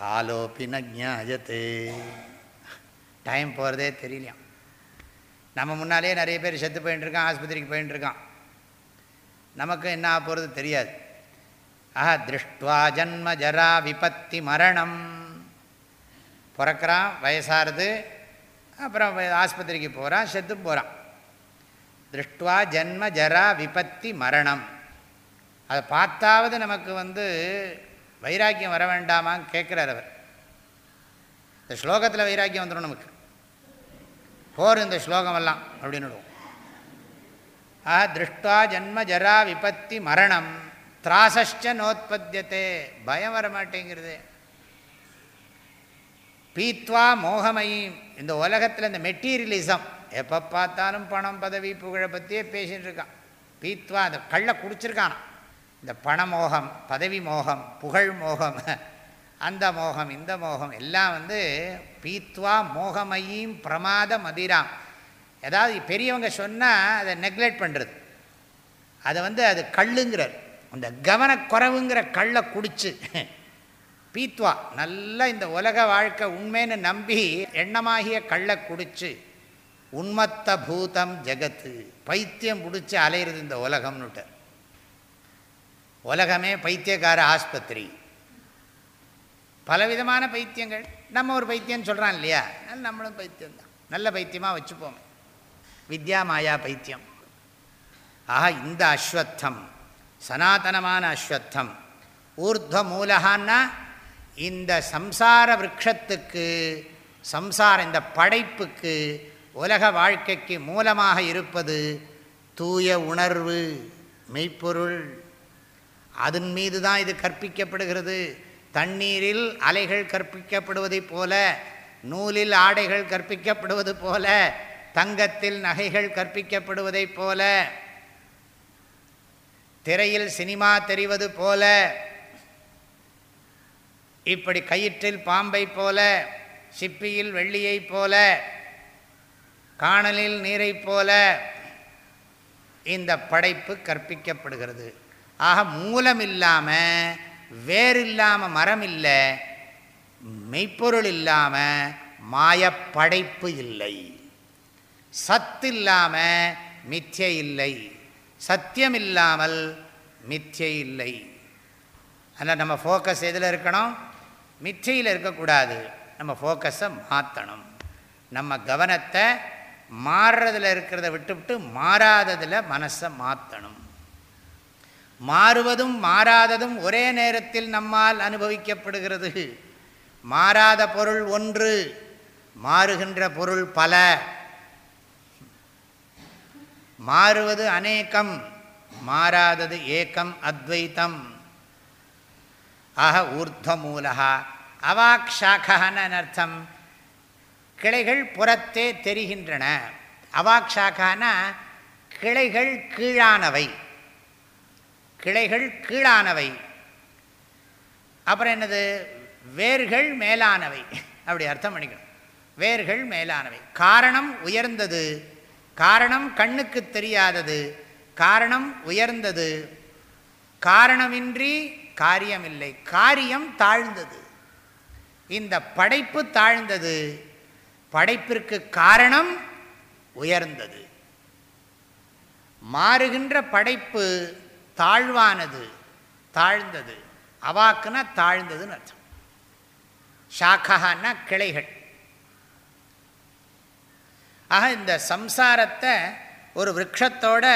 காலோப்பி நியாயத்தே டைம் போகிறதே தெரியலையாம். நம்ம முன்னாலே நிறைய பேர் செத்து போயின்ட்டுருக்கான் ஆஸ்பத்திரிக்கு போயின்ட்டுருக்கான் நமக்கு என்ன ஆக போகிறது தெரியாது. ஆஹா திருஷ்டுவா ஜன்ம ஜரா விபத்தி மரணம். பிறக்கிறான் வயசாகிறது அப்புறம் ஆஸ்பத்திரிக்கு போகிறான் செத்து போகிறான் திருஷ்டுவா ஜன்ம ஜரா விபத்தி மரணம். அதை பார்த்தாவது நமக்கு வந்து வைராக்கியம் வர வேண்டாமான்னு கேட்குறார் அவர். இந்த ஸ்லோகத்தில் வைராக்கியம் வந்துடும் நமக்கு. போர் இந்த ஸ்லோகமெல்லாம் அப்படின்னு ஆ திருஷ்டா ஜன்ம ஜரா விபத்தி மரணம். திராசஷ்ட நோத்பத்தியத்தே. பயம் வர மாட்டேங்கிறது பீத்வா மோகமயம் இந்த உலகத்தில் இந்த மெட்டீரியலிசம். எப்போ பார்த்தாலும் பணம் பதவி புகழை பற்றியே பேசிகிட்டு இருக்கான். பீத்வா அந்த கள்ள குடிச்சிருக்கான் இந்த பண மோகம் பதவி மோகம் புகழ் மோகம் அந்த மோகம் இந்த மோகம் எல்லாம் வந்து பீத்வா மோகமையும் பிரமாத மதிராம். ஏதாவது பெரியவங்க சொன்னால் அதை நெக்லெக்ட் பண்ணுறது அதை வந்து அது கல்லுங்கிறார். அந்த கவனக்குறவுங்கிற கல்லை குடிச்சு. பீத்வா நல்லா இந்த உலக வாழ்க்கை உண்மைன்னு நம்பி எண்ணமாகிய கள்ளை குடிச்சு உண்மத்த பூதம் ஜெகத்து பைத்தியம் பிடிச்சி அலையிறது இந்த உலகம்னுட்டு உலகமே பைத்தியக்கார ஆஸ்பத்திரி. பலவிதமான பைத்தியங்கள். நம்ம ஒரு பைத்தியம் சொல்கிறான் இல்லையா? நம்மளும் பைத்தியம் தான் நல்ல பைத்தியமாக வச்சுப்போம். வித்யா மாயா பைத்தியம். ஆக இந்த அஸ்வத்தம். சனாதனமான அஸ்வத்தம். ஊர்த்வ மூலகான்னா இந்த சம்சார விரக்ஷத்துக்கு சம்சார இந்த படைப்புக்கு உலக வாழ்க்கைக்கு மூலமாக இருப்பது தூய உணர்வு மெய்ப்பொருள். அதன் மீது தான் இது கற்பிக்கப்படுகிறது. தண்ணீரில் அலைகள் கற்பிக்கப்படுவதைப் போல நூலில் ஆடைகள் கற்பிக்கப்படுவது போல தங்கத்தில் நகைகள் கற்பிக்கப்படுவதைப் போல திரையில் சினிமா தெரிவது போல இப்படி கயிற்றில் பாம்பை போல சிப்பியில் வெள்ளியைப் போல காணலில் நீரைப் போல இந்த படைப்பு கற்பிக்கப்படுகிறது. ஆக மூலம் இல்லாமல் வேறில்லாமல் மரம் இல்லை மெய்ப்பொருள் இல்லாமல் மாயப்படைப்பு இல்லை. சத்து இல்லாமல் மிச்சை இல்லை. சத்தியம் இல்லாமல் மித்தியை இல்லை. அதனால் நம்ம ஃபோக்கஸ் எதில் இருக்கணும்? மிச்சையில் இருக்கக்கூடாது. நம்ம ஃபோக்கஸை மாற்றணும் நம்ம கவனத்தை மாறுறதில் இருக்கிறத விட்டுவிட்டு மாறாததில் மனசை மாற்றணும் மாறுவதும் மாறாததும் ஒரே நேரத்தில் நம்மால் அனுபவிக்கப்படுகிறது. மாறாத பொருள் ஒன்று மாறுகின்ற பொருள் பல. மாறுவது அநேகம் மாறாதது ஏக்கம் அத்வைத்தம். ஆக ஊர்தமூலகா அவாக் அர்த்தம் கிளைகள் புறத்தே தெரிகின்றன. அவாக்ஷாக்கானா கிளைகள் கீழானவை. கிளைகள் கீழானவை. அப்புறம் என்னது? வேர்கள் மேலானவை. அப்படி அர்த்தம் பண்ணிக்கணும். வேர்கள் மேலானவை. காரணம் உயர்ந்தது. காரணம் கண்ணுக்கு தெரியாதது. காரணம் உயர்ந்தது. காரணமின்றி காரியமில்லை. காரியம் தாழ்ந்தது. இந்த படைப்பு தாழ்ந்தது. படைப்பிற்கு காரணம் உயர்ந்தது. மாறுகின்ற படைப்பு தாழ்வானது தாழ்ந்தது. அவாக்குனா தாழ்ந்ததுன்னு அர்த்தம். சாக்கான்னா கிளைகள். ஆக இந்த சம்சாரத்தை ஒரு விரக்ஷத்தோட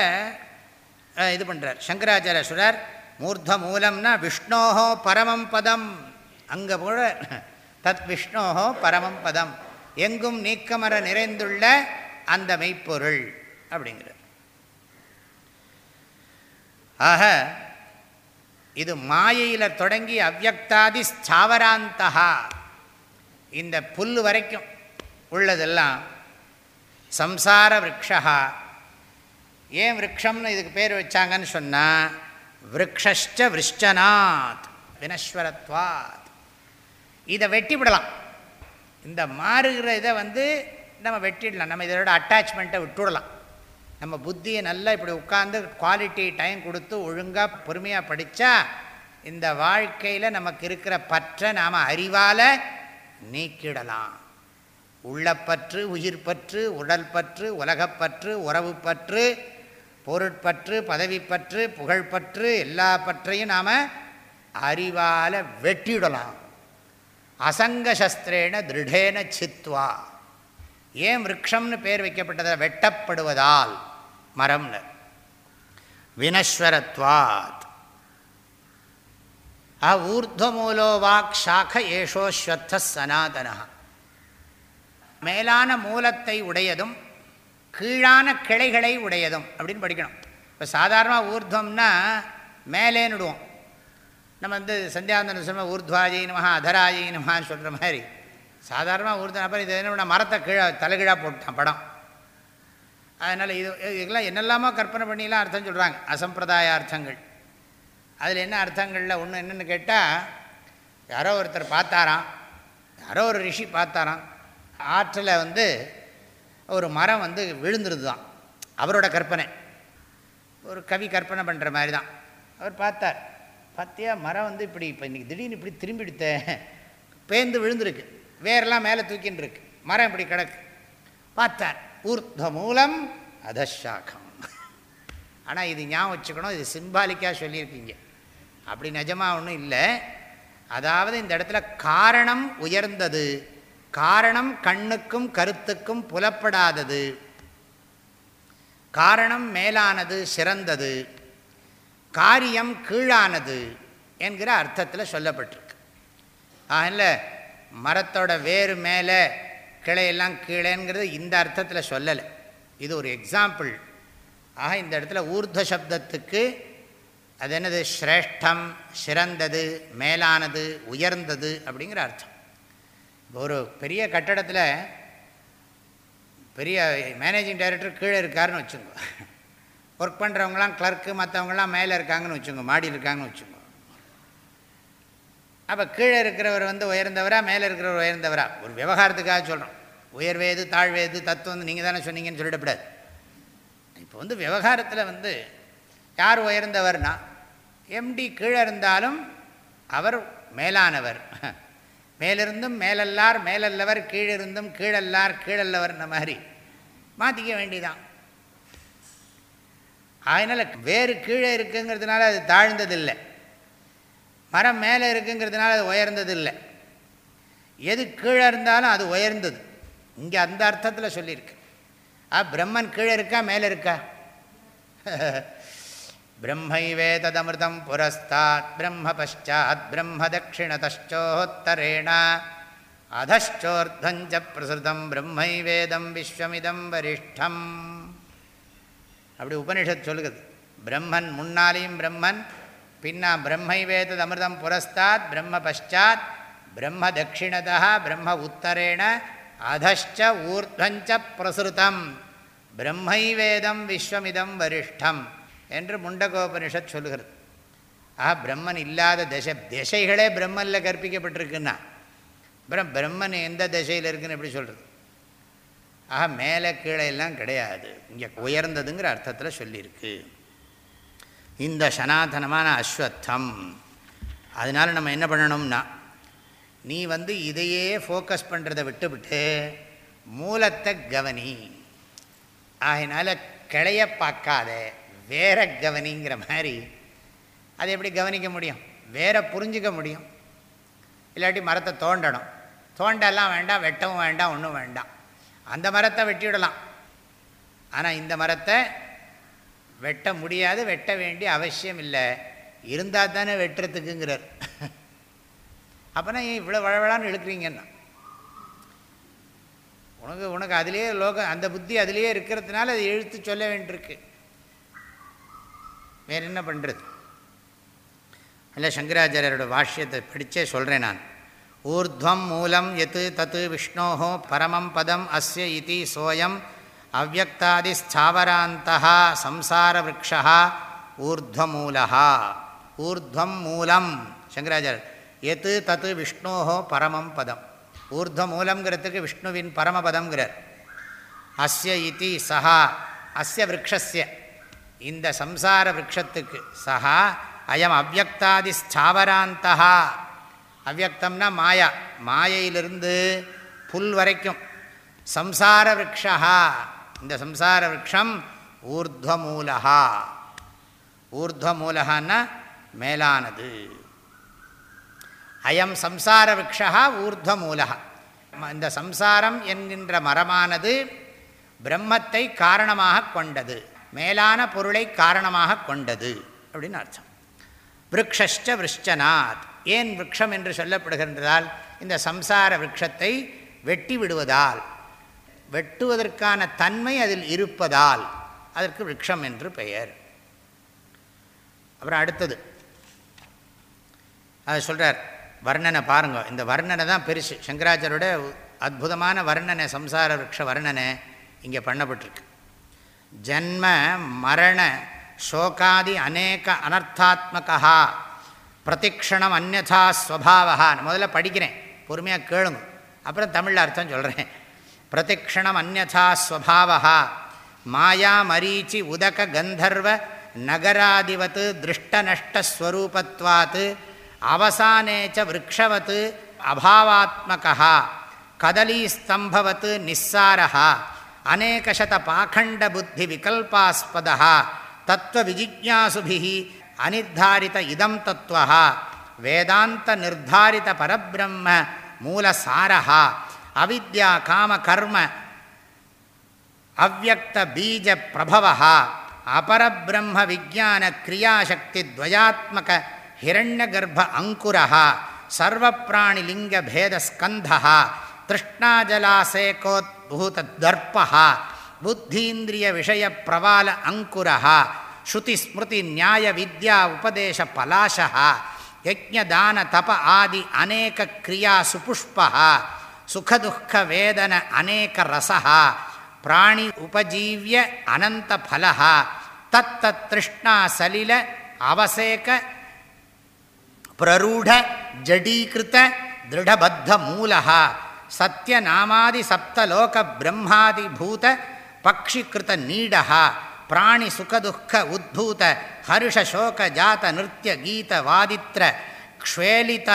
இது பண்ணுறார் சங்கராச்சாரசுரர் மூர்த்த மூலம்னா விஷ்ணோஹோ பரமம் பதம். அங்கே போல தத் விஷ்ணோஹோ பரமம் பதம். எங்கும் நீக்கமர நிறைந்துள்ள அந்த மெய்ப்பொருள் அப்படிங்கிறது. ஆக இது மாயையில் தொடங்கி அவ்வக்தாதி ஸ்தாவராந்தகா இந்த புல் வரைக்கும் உள்ளதெல்லாம் சம்சார விரக்ஷா ஏன் விரக்ஷம்னு இதுக்கு பேர் வச்சாங்கன்னு சொன்னால் விரக்ஷ்ட விருஷ்டநாத் வினஸ்வரத்வாத். இதை வெட்டி விடலாம் இந்த மாறுகிற இதை வந்து நம்ம வெட்டிடலாம். நம்ம இதோட அட்டாச்மெண்ட்டை விட்டுவிடலாம் நம்ம புத்தியை நல்லா இப்படி உட்காந்து குவாலிட்டி டைம் கொடுத்து ஒழுங்காக பொறுமையாக படித்தா இந்த வாழ்க்கையில் நமக்கு இருக்கிற பற்றை நாம் அறிவால் நீக்கிடலாம். உள்ளப்பற்று உயிர் பற்று உடல் பற்று உலகப்பற்று உறவு பற்று பொருட்பற்று பதவிப்பற்று புகழ்பற்று எல்லா பற்றையும் நாம் அறிவால் வெட்டிடலாம். அசங்கசஸ்திரேன திருடேன சித்வா. ஏன் விரக்ஷம்னு பேர் வைக்கப்பட்டதை வெட்டப்படுவதால்? மரம்னு. வினஸ்வரத்வாத். ஆ ஊர்துவமூலோ வாக் சாக ஏஷோஸ்வத்த சனாதனா மேலான மூலத்தை உடையதும் கீழான கிளைகளை உடையதும் அப்படின்னு படிக்கணும். இப்போ சாதாரணமாக ஊர்துவம்னா மேலேன்னுடுவோம் நம்ம வந்து சந்தியாந்தன சொல்லுவோம் ஊர்துவாஜி நமஹா அதராஜி நமஹான்னு சொல்கிற மாதிரி. சாதாரணமாக ஊர்தன் அப்புறம் இது என்ன மரத்தை கீழே தலைகீழாக போட்டான் படம். அதனால் இது இதெல்லாம் என்னெல்லாமோ கற்பனை பண்ணிலாம் அர்த்தம் சொல்கிறாங்க அசம்பிரதாய அர்த்தங்கள். அதில் என்ன அர்த்தங்களில் ஒன்று என்னென்னு கேட்டால் யாரோ ஒருத்தர் பார்த்தாராம். யாரோ ஒரு ரிஷி பார்த்தாராம். ஆற்றில் வந்து ஒரு மரம் வந்து விழுந்துருது தான் அவரோட கற்பனை. ஒரு கவி கற்பனை பண்ணுற மாதிரி தான் அவர் பார்த்தார். பார்த்தியா மரம் வந்து இப்படி இப்போ இன்றைக்கி திடீர்னு இப்படி திரும்பிடுத்த. பேந்து விழுந்திருக்கு. வேரெல்லாம் மேலே தூக்கின்னு இருக்கு மரம் இப்படி கிடக்கு. பார்த்தார். ஊர்த்த மூலம் அதஷாக்கம் ஆனால் இது ஞாபகம் வச்சுக்கணும் இது சிம்பாலிக்காக சொல்லியிருக்கீங்க. அப்படி நிஜமாக ஒன்றும் இல்லை. அதாவது இந்த இடத்துல காரணம் உயர்ந்தது. காரணம் கண்ணுக்கும் கருத்துக்கும் புலப்படாதது. காரணம் மேலானது சிறந்தது. காரியம் கீழானது என்கிற அர்த்தத்தில் சொல்லப்பட்டிருக்கு. அதில் மரத்தோட வேறு மேலே கிளையெல்லாம் கீழேங்கிறது இந்த அர்த்தத்தில் சொல்லலை. இது ஒரு எக்ஸாம்பிள் ஆக இந்த இடத்துல ஊர்த சப்தத்துக்கு அது என்னது? ஸ்ரேஷ்டம் சிறந்தது மேலானது உயர்ந்தது அப்படிங்கிற அர்த்தம். ஒரு பெரிய கட்டடத்தில் பெரிய மேனேஜிங் டைரக்டர் கீழே இருக்காருன்னு வச்சுங்க ஒர்க் பண்ணுறவங்களாம் கிளர்க்கு மற்றவங்களாம் மேலே இருக்காங்கன்னு வச்சுங்க மாடி இருக்காங்கன்னு வச்சுங்க அப்போ கீழே இருக்கிறவர் வந்து உயர்ந்தவரா மேலே இருக்கிறவர் உயர்ந்தவரா? ஒரு விவகாரத்துக்காக சொல்கிறோம் உயர்வேது தாழ்வேது தத்துவம் வந்து நீங்கள் தானே சொன்னீங்கன்னு சொல்லிடக்கூடாது. இப்போ வந்து விவகாரத்தில் வந்து யார் உயர்ந்தவர்னா எம்டி கீழே இருந்தாலும் அவர் மேலானவர். மேலிருந்தும் மேலல்லார் மேலல்லவர் கீழிருந்தும் கீழல்லார் கீழல்லவர்ன மாதிரி. மாற்றிக்க வேண்டிதான். அதனால் வேறு கீழே இருக்குங்கிறதுனால அது தாழ்ந்ததில்லை. மரம் மேலே இருக்குங்கிறதுனால அது உயர்ந்தது இல்லை எது கீழே இருந்தாலும் அது உயர்ந்தது. இங்கே அந்த அர்த்தத்தில் சொல்லியிருக்கு. ஆ பிரம்மன் கீழே இருக்கா மேலே இருக்கா? பிரம்மைவேததமிருதம் புரஸ்தாத் பிரம்ம பஷாத் பிரம்ம தட்சிணதச்சோத்தரேண அதச்சோர்தஞ்ச பிரசுதம் பிரம்மைவேதம் விஸ்வமிதம் வரிஷ்டம். அப்படி உபனிஷத் சொல்லுகிறது. பிரம்மன் முன்னாலேயும் பிரம்மன் பின்னா பிரம்மைவேதது அமிர்தம் புரஸ்தாத் பிரம்ம பஷாத் பிரம்ம தட்சிணதா பிரம்ம உத்தரேண அதஷ்ட ஊர்துவஞ்ச பிரசுதம் பிரம்மை வேதம் விஸ்வமிதம் வரிஷ்டம் என்று முண்டகோபனிஷத் சொல்கிறது ஆஹா பிரம்மன் இல்லாத தசை திசைகளே பிரம்மனில் கற்பிக்கப்பட்டிருக்குன்னா அப்புறம் பிரம்மன் எந்த திசையில் இருக்குன்னு எப்படி சொல்கிறது ஆக மேலே கீழே எல்லாம் கிடையாது. இங்கே உயர்ந்ததுங்கிற அர்த்தத்தில் சொல்லியிருக்கு. இந்த சனாதனமான அஸ்வத்தம். அதனால் நம்ம என்ன பண்ணணும்னா நீ வந்து இதையே ஃபோக்கஸ் பண்ணுறதை விட்டுவிட்டு மூலத்தை கவனி. ஆகினால கிளைய பார்க்காத வேற கவனிங்கிற மாதிரி அதை எப்படி கவனிக்க முடியும்? வேற புரிஞ்சிக்க முடியும். இல்லாட்டி மரத்தை தோண்டணும். தோண்டெல்லாம் வேண்டாம் வெட்டவும் வேண்டாம் ஒன்றும் வேண்டாம். அந்த மரத்தை வெட்டிவிடலாம். ஆனால் இந்த மரத்தை வெட்ட முடியாது வெட்ட வேண்டிய அவசியம் இல்லை. இருந்தால் தானே வெட்டுறதுக்குங்கிறார். அப்போனா ஏன் இவ்வளோ வளவழான்னு இழுக்கிறீங்கன்னா? உனக்கு உனக்கு அதிலே லோகம் அந்த புத்தி அதிலே இருக்கிறதுனால அதை எழுத்து சொல்ல வேண்டியிருக்கு. வேறு என்ன பண்ணுறது இல்லை சங்கராச்சாரியரோட பாஷ்யத்தை படித்தே சொல்கிறேன் நான். ஊர்துவம் மூலம் எத்து தத்து விஷ்ணோ பரமம் பதம் அஸ்ய இதி சோயம் அவ்வக்தாதிஸ்தாவராந்தா சம்சார விரக்ஷா ஊர்துவமூலா ஊர்துவம் மூலம் சங்கராச்சாரியர் எத்து தத்து விஷ்ணோ பரமம் பதம். ஊர்துவமூலங்கிறதுக்கு விஷ்ணுவின் பரமபதம்ங்கிறார். அஸ்ய இதி சஹா அஸ்ய விரக்ஷஸ்ய. இந்த சம்சார விரக்ஷத்துக்கு சஹா அயம் அவ்வக்தாதி ஸ்தாவராந்தா அவ்வக்தம்னா மாயா. மாயையிலிருந்து புல் வரைக்கும். சம்சார விரக்ஷா இந்த சம்சார விரக்ஷம் ஊர்துவமூலகா ஊர்துவமூலகான்னா மேலானது. அயம் சம்சார விரக்ஷா ஊர்துவமூலகா இந்த சம்சாரம் என்கின்ற மரமானது பிரம்மத்தை காரணமாக கொண்டது. மேலான பொருளை காரணமாக கொண்டது அப்படின்னு அர்த்தம். விரக்ஷ்ட விருஷ்டநாத் ஏன் விரக்ஷம் என்று சொல்லப்படுகின்றதால் இந்த சம்சார விரக்ஷத்தை வெட்டி விடுவதால் வெட்டுவதற்கான தன்மை அதில் இருப்பதால் அதற்கு விரக்ஷம் என்று பெயர். அப்புறம் அடுத்தது. அது சொல்கிறார் வர்ணனை பாருங்க. இந்த வர்ணனை தான் பெருசு. சங்கராச்சாரோட அற்புதமான வர்ணனை சம்சார விரக்ஷ வர்ணனை இங்கே பண்ணப்பட்டிருக்கு. ஜன்ம மரண சோகாதி அநேக அனர்த்தாத்மகா பிரதிக்ஷணம் அந்நதா ஸ்வபாவா முதல்ல படிக்கிறேன். பொறுமையாக கேளுங்க. அப்புறம் தமிழில் அர்த்தம் சொல்கிறேன் பிரதிக்ஷணம் அந்நதா ஸ்வபாவா மாயா மரீச்சி உதக கந்தர்வ நகராதிவத் திருஷ்டநஷ்டஸ்வரூபத்வாத் அவசானேச்ச விரக்ஷவத் அபாவாத்மகா கதலீஸ்தம்பவத் நிஸ்ஸாரா அநேகசத பாகண்ட புத்தி விகல்பாஸ்பதா தத்துவ விஜிஜாசுபிஹி அனிர்தாரித இதம் தத்துவா வேதாந்த நிர்தாரித பரபிரம்ம மூலசாரா அவித்யா காம கர்ம அவ்வக்த பீஜ பிரபவா அபரபிரம்ம விஜான கிரியாசக்தி துவயாத்மக ஹிரண்ய ஹிரண்யகர்ப்ப அங்குர சர்வப்பிராணிலிங்க பேதஸ்கந்த திருஷ்ணாஜலாசேகோத்பூதர்ப்ப புத்தீந்திரிய விஷய பிரவால அங்குரா ஸ்ருதி ஸ்மிருதி நியாய வித்யா உபதேச பலாசா யஜ்ஞதான தப ஆதி அநேக கிரியா சுபுஷ்பா சுகதுக்க வேதன அநேக ரசா பிராணி உபஜீவிய அனந்த பல தத்தத் திருஷ்ணா சலில அவசேக பிரரூட ஜடீகிருத்த திருடபத்த மூல சத்தியநாமாதி சப்தலோக பிரம்மாதி பிரம்மாதிபூத பக்ஷிகிருத நீட பிராணி சுகதுக்க உத்பூத ஹர்ஷசோக ஜாத நிறிய கீத வாதித்ர க்ஷேலித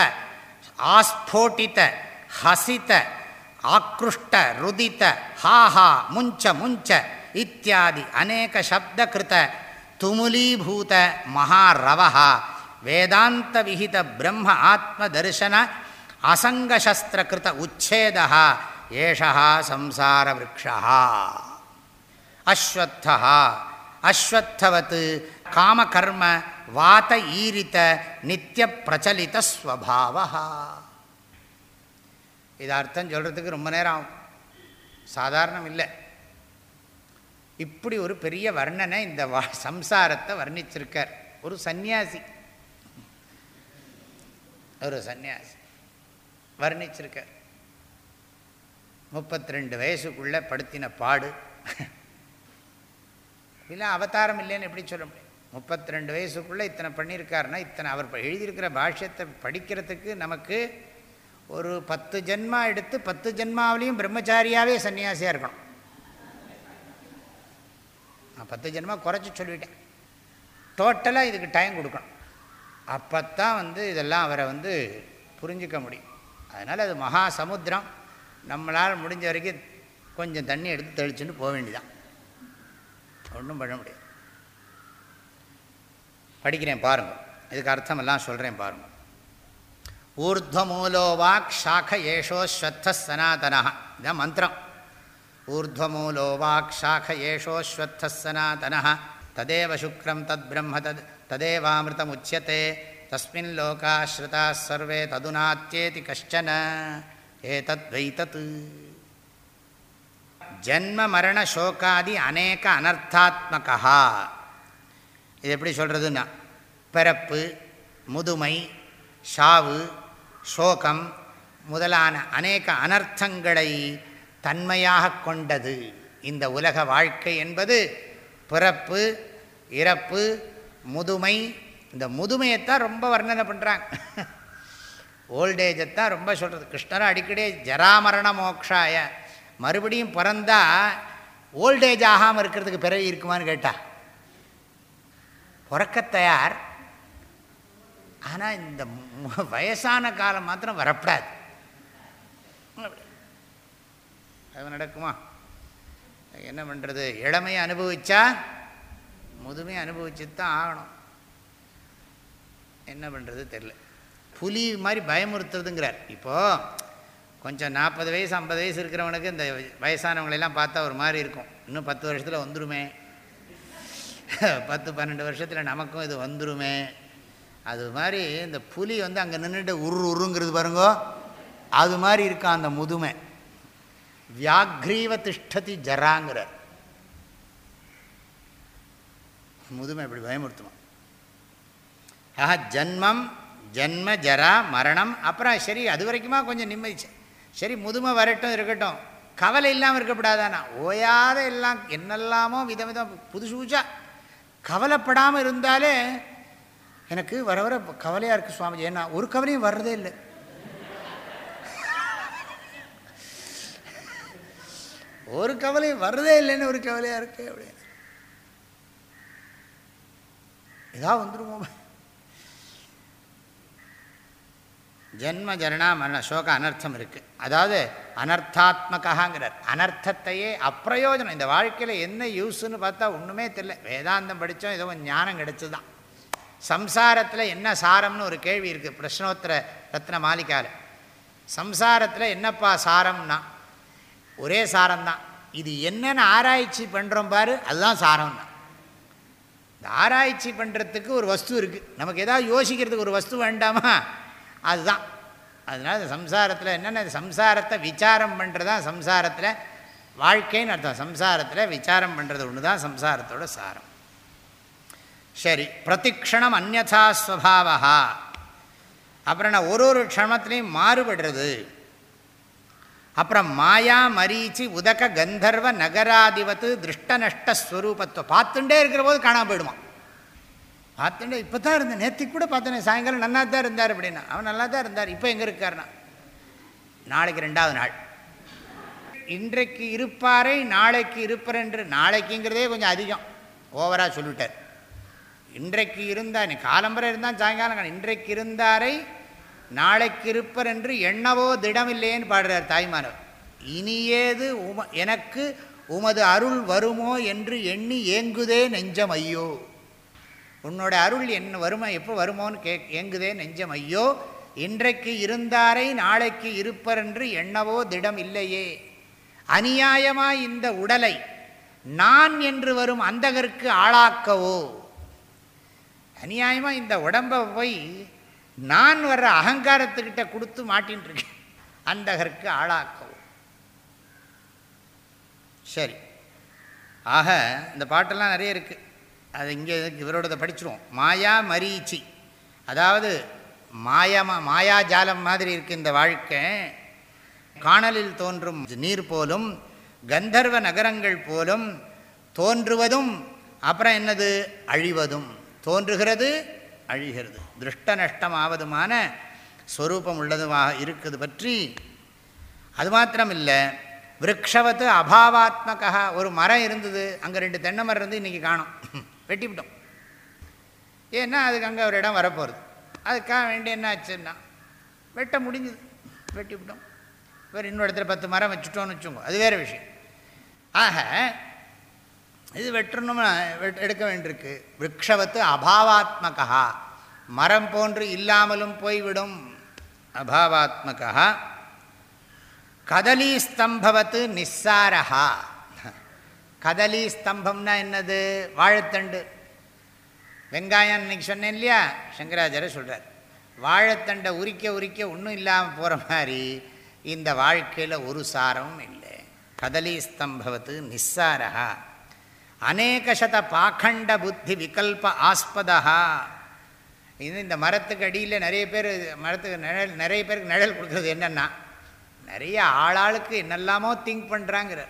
ஆஸ்போட்டித ஹசித ஆக்ருஷ்ட ருதித ஹாஹா முஞ்ச முஞ்ச இத்தியாதி அநேக சப்தகிருத துமுலீபூத மகாரவ வேதாந்த விஹித பிரம்ம ஆத்ம தரிசன அசங்கசஸ்திரகிருத உச்சேதா ஏஷா சம்சார விரக்ஷா அஸ்வத்தா அஸ்வத்தவத் காமகர்ம வாத ஈரித்த நித்திய பிரச்சலித ஸ்வபாவா இது அர்த்தம் சொல்கிறதுக்கு ரொம்ப நேரம் ஆகும். சாதாரணம் இல்லை. இப்படி ஒரு பெரிய வர்ணனை இந்த வா சம்சாரத்தை வர்ணிச்சிருக்கார். ஒரு சந்நியாசி. ஒரு சந்நியாசி. வர்ணிச்சிருக்கார். முப்பத்தி ரெண்டு வயசுக்குள்ளே படுத்தின பாடு. இல்லை அவதாரம் இல்லைன்னு எப்படி சொல்ல முடியும்? முப்பத்தி ரெண்டு வயசுக்குள்ளே இத்தனை பண்ணியிருக்காருன்னா இத்தனை அவர் எழுதியிருக்கிற பாஷ்யத்தை படிக்கிறதுக்கு நமக்கு ஒரு பத்து ஜென்மா எடுத்து பத்து ஜென்மாவிலையும் பிரம்மச்சாரியாகவே சன்னியாசியாக இருக்கணும். நான் பத்து ஜென்மா குறைச்சி சொல்லிவிட்டேன் டோட்டலாக இதுக்கு டைம் கொடுக்கணும். அப்போ தான் வந்து இதெல்லாம் அவரை வந்து புரிஞ்சிக்க முடியும். அதனால் அது மகா சமுத்திரம். நம்மளால் முடிஞ்ச வரைக்கும் கொஞ்சம் தண்ணி எடுத்து தெளிச்சுட்டு போக வேண்டியதான் ஒன்றும் பண்ண முடியாது. படிக்கிறேன் பாருங்கள் இதுக்கு அர்த்தமெல்லாம் சொல்கிறேன் பாருங்கள் ஊர்துவமூலோ வாக் ஷாக ஏஷோ ஸ்வத்த சனாதனா இதான் மந்திரம். ஊர்துவமூலோ வாக் ஷாக ஏஷோ ஸ்வத்த சனாதன ததேவ சுக்ரம் தத் பிரம்ம தத் ததேவாமிருதம் உச்சியத்தை தஸ்மின் லோகாஸ்ருதா சர்வே ததுநாத்தியேதி கஷ்டன. ஏதத் வைத்தத் ஜன்ம மரண சோகாதி அநேக அனர்த்தாத்மகா இது எப்படி சொல்கிறதுன்னா பிறப்பு முதுமை சாவு சோகம் முதலான அநேக அனர்த்தங்களை தன்மையாக கொண்டது. இந்த உலக வாழ்க்கை என்பது பிறப்பு இறப்பு முதுமை. இந்த முதுமையைத்தான் ரொம்ப வர்ணனை பண்ணுறாங்க ஓல்டேஜைத்தான் ரொம்ப சொல்கிறது கிருஷ்ணர் அடிக்கடி ஜராமரண மோக்ஷாய. மறுபடியும் பிறந்தால் ஓல்டேஜ் ஆகாமல் இருக்கிறதுக்கு பிறகு இருக்குமான்னு கேட்டா. பிறக்க தயார். ஆனால் இந்த வயசான காலம் மாத்திரம் வரப்படாது. அது நடக்குமா? என்ன பண்ணுறது இளமையை அனுபவிச்சா முதுமையை அனுபவிச்சு தான் ஆகணும். என்ன பண்ணுறது தெரில புலி மாதிரி பயமுறுத்துறதுங்கிறார். இப்போது கொஞ்சம் நாற்பது வயசு ஐம்பது வயசு இருக்கிறவனுக்கு இந்த வயசானவங்களெல்லாம் பார்த்தா ஒரு மாதிரி இருக்கும். இன்னும் பத்து வருஷத்தில் வந்துருமே. பத்து பன்னெண்டு வருஷத்தில் நமக்கும் இது வந்துருமே. அது மாதிரி இந்த புலி வந்து அங்கே நின்றுட்டு உரு உருங்கிறது பாருங்கோ. அது மாதிரி இருக்கான் அந்த முதுமை. வியாக்ரீவ திஷ்டதி ஜராங்கிறார். முதுமை இப்படி பயமுறுத்துமா? ஆஹா ஜன்மம் ஜன்ம ஜரா மரணம் அப்புறம் சரி அது வரைக்குமா கொஞ்சம் நிம்மதி. சரி முதுமை வரட்டும் இருக்கட்டும். கவலை இல்லாமல் இருக்கக்கூடாதானா ஓயாத எல்லாம் என்னெல்லாமோ விதம் விதம் புதுசு. புதுசாக கவலைப்படாமல் இருந்தாலே எனக்கு வர வர கவலையாக இருக்குது சுவாமிஜி. ஏன்னா ஒரு கவலையும் வர்றதே இல்லை. ஒரு கவலையும் வர்றதே இல்லைன்னு ஒரு கவலையாக இருக்கு அப்படின்னு. ஏதாவது வந்துடுமோ ஜென்ம ஜனனா மரண சோக அனர்த்தம் இருக்குது அதாவது அனர்த்தாத்மகாங்கிறார் அனர்த்தத்தையே அப்பிரயோஜனம். இந்த வாழ்க்கையில் என்ன யூஸுன்னு பார்த்தா ஒன்றுமே தெரியல. வேதாந்தம் படித்தோம் ஏதோ ஞானம் கிடைச்சது தான் சம்சாரத்தில் என்ன சாரம்னு ஒரு கேள்வி இருக்குது பிரஷ்னோத்தர ரத்ன மாளிகாவில் சம்சாரத்தில் என்னப்பா சாரம்னா? ஒரே சாரம்தான். இது என்னென்னு ஆராய்ச்சி பண்ணுறோம் பாரு அதுதான் சாரம்னா. இந்த ஆராய்ச்சி பண்ணுறதுக்கு ஒரு வஸ்து இருக்குது நமக்கு ஏதாவது யோசிக்கிறதுக்கு ஒரு வஸ்து வேண்டாமா? அதுதான். அதனால் சம்சாரத்தில் என்னென்ன சம்சாரத்தை விசாரம் பண்ணுறது தான் சம்சாரத்தில் வாழ்க்கைன்னு அர்த்தம். சம்சாரத்தில் விசாரம் பண்ணுறது ஒன்று தான் சம்சாரத்தோட சாரம். சரி பிரதிக்ஷணம் அந்நதா ஸ்வபாவா அப்புறம் நான் ஒரு ஒரு க்ஷணத்துலேயும் மாறுபடுறது. அப்புறம் மாயா மரீச்சி உதக கந்தர்வ நகராதிபத்து திருஷ்ட நஷ்டஸ்வரூபத்துவம் பார்த்துட்டே இருக்கிற போது காணாமல் போயிடுவான். பார்த்துட்டு இப்போ தான் இருந்தேன். நேற்றுக்கு கூட பார்த்தேன் சாயங்காலம் நல்லா தான் இருந்தார் அப்படின்னா. அவன் நல்லா தான் இருந்தார். இப்போ எங்கே இருக்காருனா நாளைக்கு ரெண்டாவது நாள். இன்றைக்கு இருப்பாரை நாளைக்கு இருப்பார் என்று நாளைக்குங்கிறதே கொஞ்சம் அதிகம். ஓவராக சொல்லிட்டார். இன்றைக்கு இருந்தார் நீ காலம்பரை இருந்தால் சாயங்காலம் இன்றைக்கு இருந்தாரை நாளைக்கு இருப்பர் என்று எண்ணவோ திடமில்லையேன்னு பாடுறார் தாய்மானவர். இனியேது உம எனக்கு உமது அருள் வருமோ என்று எண்ணி ஏங்குதே நெஞ்சம் ஐயோ. உன்னோட அருள் என்ன வருமா எப்போ வருமோன்னு கே ஏங்குதே நெஞ்சம் ஐயோ. இன்றைக்கு இருந்தாரை நாளைக்கு இருப்பர் என்று எண்ணவோ திடம் இல்லையே அநியாயமாய் இந்த உடலை நான் என்று வரும் அந்தகருக்கு ஆளாக்கவோ. அநியாயமாக இந்த உடம்பை போய் நான் வர்ற அகங்காரத்துக்கிட்ட கொடுத்து மாட்டின்ட்டுருக்கேன் அந்தகருக்கு ஆளாக்கவும். சரி. ஆக இந்த பாட்டெல்லாம் நிறைய இருக்குது அது இங்கே இவரோட படிச்சிருவோம். மாயா மரீச்சி. அதாவது மாயமா மாயாஜாலம் மாதிரி இருக்குது இந்த வாழ்க்கை. காணலில் தோன்றும் நீர் போலும் கந்தர்வ நகரங்கள் போலும் தோன்றுவதும் அப்புறம் என்னது? அழிவதும். தோன்றுகிறது அழிகிறது. திருஷ்ட நஷ்டமாவதுமான ஸ்வரூபம் உள்ளதுமாக இருக்குது பற்றி அது மாத்திரம் இல்லை விரக்ஷவத்து அபாவாத்மகா ஒரு மரம் இருந்தது அங்கே ரெண்டு தென்னை மரம் இருந்து இன்றைக்கி காணும். வெட்டிவிட்டோம் ஏன்னா அதுக்கு அங்கே ஒரு இடம் வரப்போகிறது அதுக்காக வேண்டிய என்ன ஆச்சுன்னா வெட்ட முடிஞ்சுது. வெட்டிவிட்டோம் வேறு இன்னொரு இடத்துல பத்து மரம் வச்சுட்டோன்னு வச்சுக்கோங்க. அது வேறு விஷயம். ஆக இது வெட்டணும்னா எடுக்க வேண்டியிருக்கு. விரக்ஷவத்து அபாவாத்மகா மரம் போன்று இல்லாமலும் போய்விடும். அபாவாத்மகா கதலி ஸ்தம்பவத்து நிஸ்ஸாரஹா. கதலி ஸ்தம்பம்னா என்னது? வாழைத்தண்டு. வெங்காயம் இன்றைக்கி சொன்னேன் இல்லையா? சங்கராச்சாரிய சொல்கிறார் வாழைத்தண்டை உரிக்க உரிக்க ஒன்றும் இல்லாமல் போகிற மாதிரி இந்த வாழ்க்கையில் ஒரு சாரமும் இல்லை. கதலி ஸ்தம்பவத்து நிஸ்ஸாரஹா. அநேகசத பாக்கண்ட புத்தி விகல்ப ஆஸ்பதா இது இந்த மரத்துக்கு அடியில் நிறைய பேர் மரத்துக்கு நிழல் நிறைய பேருக்கு நிழல் கொடுக்குறது என்னென்னா நிறைய ஆளாளுக்கு என்னெல்லாமோ திங்க் பண்ணுறாங்கிற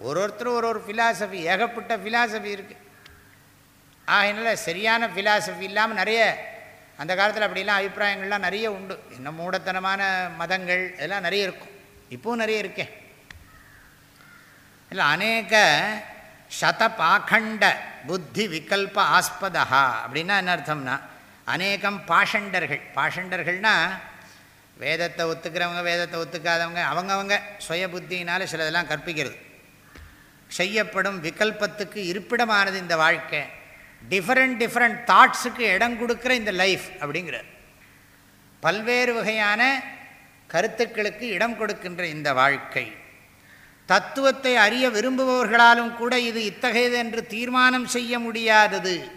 ஒரு ஒருத்தரும் ஒரு ஒரு ஃபிலாசபி ஏகப்பட்ட ஃபிலாசபி இருக்குது ஆகினால சரியான ஃபிலாசபி இல்லாமல் நிறைய அந்த காலத்தில் அப்படிலாம் அபிப்பிராயங்கள்லாம் நிறைய உண்டு. இன்னும் மூடத்தனமான மதங்கள் இதெல்லாம் நிறைய இருக்கும். இப்போவும் நிறைய இருக்கேன் இல்லை அநேக சத பாக்கண்ட புத்தி விகல்ப ஆஸ்பதா அப்படின்னா என்ன அர்த்தம்னா அநேகம் பாஷண்டர்கள். பாஷண்டர்கள்னால் வேதத்தை ஒத்துக்கிறவங்க வேதத்தை ஒத்துக்காதவங்க அவங்கவங்க சுய புத்தியினால் சிலதெல்லாம் கற்பிக்கிறது. செய்யப்படும் விகல்பத்துக்கு இருப்பிடமானது இந்த வாழ்க்கை. டிஃப்ரெண்ட் டிஃப்ரெண்ட் தாட்ஸுக்கு இடம் கொடுக்குற இந்த லைஃப் அப்படிங்கிறார். பல்வேறு வகையான கருத்துக்களுக்கு இடம் கொடுக்கின்ற இந்த வாழ்க்கை. தத்துவத்தை அறிய விரும்புபவர்களாலும் கூட இது இத்தகையது என்று தீர்மானம் செய்ய முடியாதது.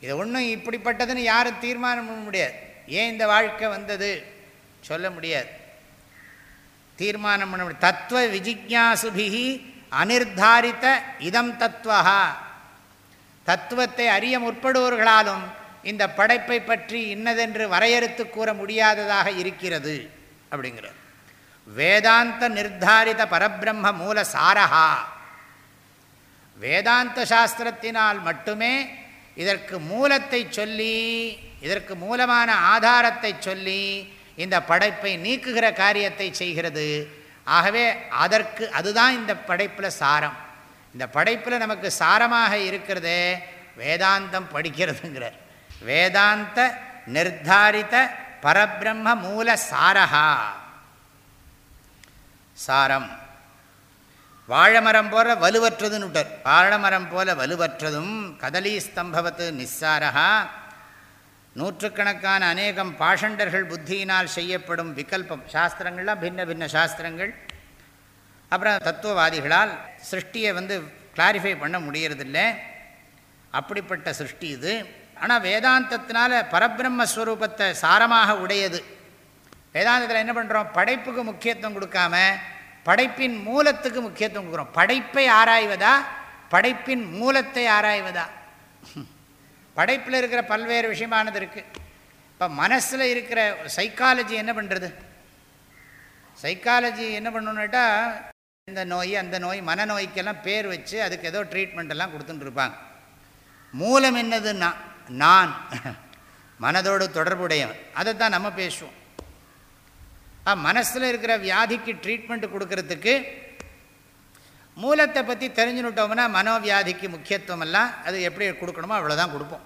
இது ஒன்றும் இப்படிப்பட்டதுன்னு யாரும் தீர்மானம் பண்ண முடியாது. ஏன் இந்த வாழ்க்கை வந்தது? சொல்ல முடியாது. தீர்மானம் பண்ண முடியாது. தத்துவ விஜிக்யாசுபிகி அனிர்தாரித்த இதம் தத்துவா தத்துவத்தை அறிய முற்படுவர்களாலும் இந்த படைப்பை பற்றி இன்னதென்று வரையறுத்து கூற முடியாததாக இருக்கிறது அப்படிங்கிறது வேதாந்த நிர்தாரித பரபிரம்ம மூல சாரஹா. வேதாந்த சாஸ்திரத்தினால் மட்டுமே இதற்கு மூலத்தை சொல்லி இதற்கு மூலமான ஆதாரத்தை சொல்லி இந்த படைப்பை நீக்குகிற காரியத்தை செய்கிறது. ஆகவே அதற்கு அதுதான் இந்த படைப்பில் சாரம். இந்த படைப்பில் நமக்கு சாரமாக இருக்கிறதே வேதாந்தம் படிக்கிறதுங்கிறார். வேதாந்த நிர்தாரித்த பரபிரம்ம மூல சாரஹா. சாரம். வாழமரம் போல வலுவற்றதுன்னு விட்டார். வாழைமரம் போல வலுவற்றதும் கதலி ஸ்தம்பவத்து நிஸ்ஸாரஹா நூற்றுக்கணக்கான அநேகம் பாஷண்டர்கள் புத்தியினால் செய்யப்படும் விகல்பம். சாஸ்திரங்கள்லாம் பின்ன பின்ன சாஸ்திரங்கள். அப்புறம் தத்துவவாதிகளால் சிருஷ்டியை வந்து கிளாரிஃபை பண்ண முடியறதில்லை. அப்படிப்பட்ட சிருஷ்டி இது. ஆனால் வேதாந்தத்தினால பரபிரம்மஸ்வரூபத்தை சாரமாக உடையது. வேதாந்தத்தில் என்ன பண்ணுறோம் படைப்புக்கு முக்கியத்துவம் கொடுக்காம படைப்பின் மூலத்துக்கு முக்கியத்துவம் கொடுக்குறோம். படைப்பை ஆராய்வதா? படைப்பின் மூலத்தை ஆராய்வதா? படைப்பில் இருக்கிற பல்வேறு விஷயமானது இருக்குது இப்போ மனசில் இருக்கிற சைக்காலஜி என்ன பண்ணுறது சைக்காலஜி என்ன பண்ணணுன்னாட்டா இந்த நோய் அந்த நோய் மனநோய்க்கெல்லாம் பேர் வச்சு அதுக்கு ஏதோ ட்ரீட்மெண்ட் எல்லாம் இருப்பாங்க. மூலம் என்னதுன்னா நான். மனதோடு தொடர்புடையவன். அதை தான் நம்ம பேசுவோம். மனசில் இருக்கிற வியாதிக்கு ட்ரீட்மெண்ட் கொடுக்கறதுக்கு மூலத்தை பற்றி தெரிஞ்சுனுட்டோம்னா மனோவியாதிக்கு முக்கியத்துவம் எல்லாம் அது எப்படி கொடுக்கணுமோ அவ்வளோதான் கொடுப்போம்.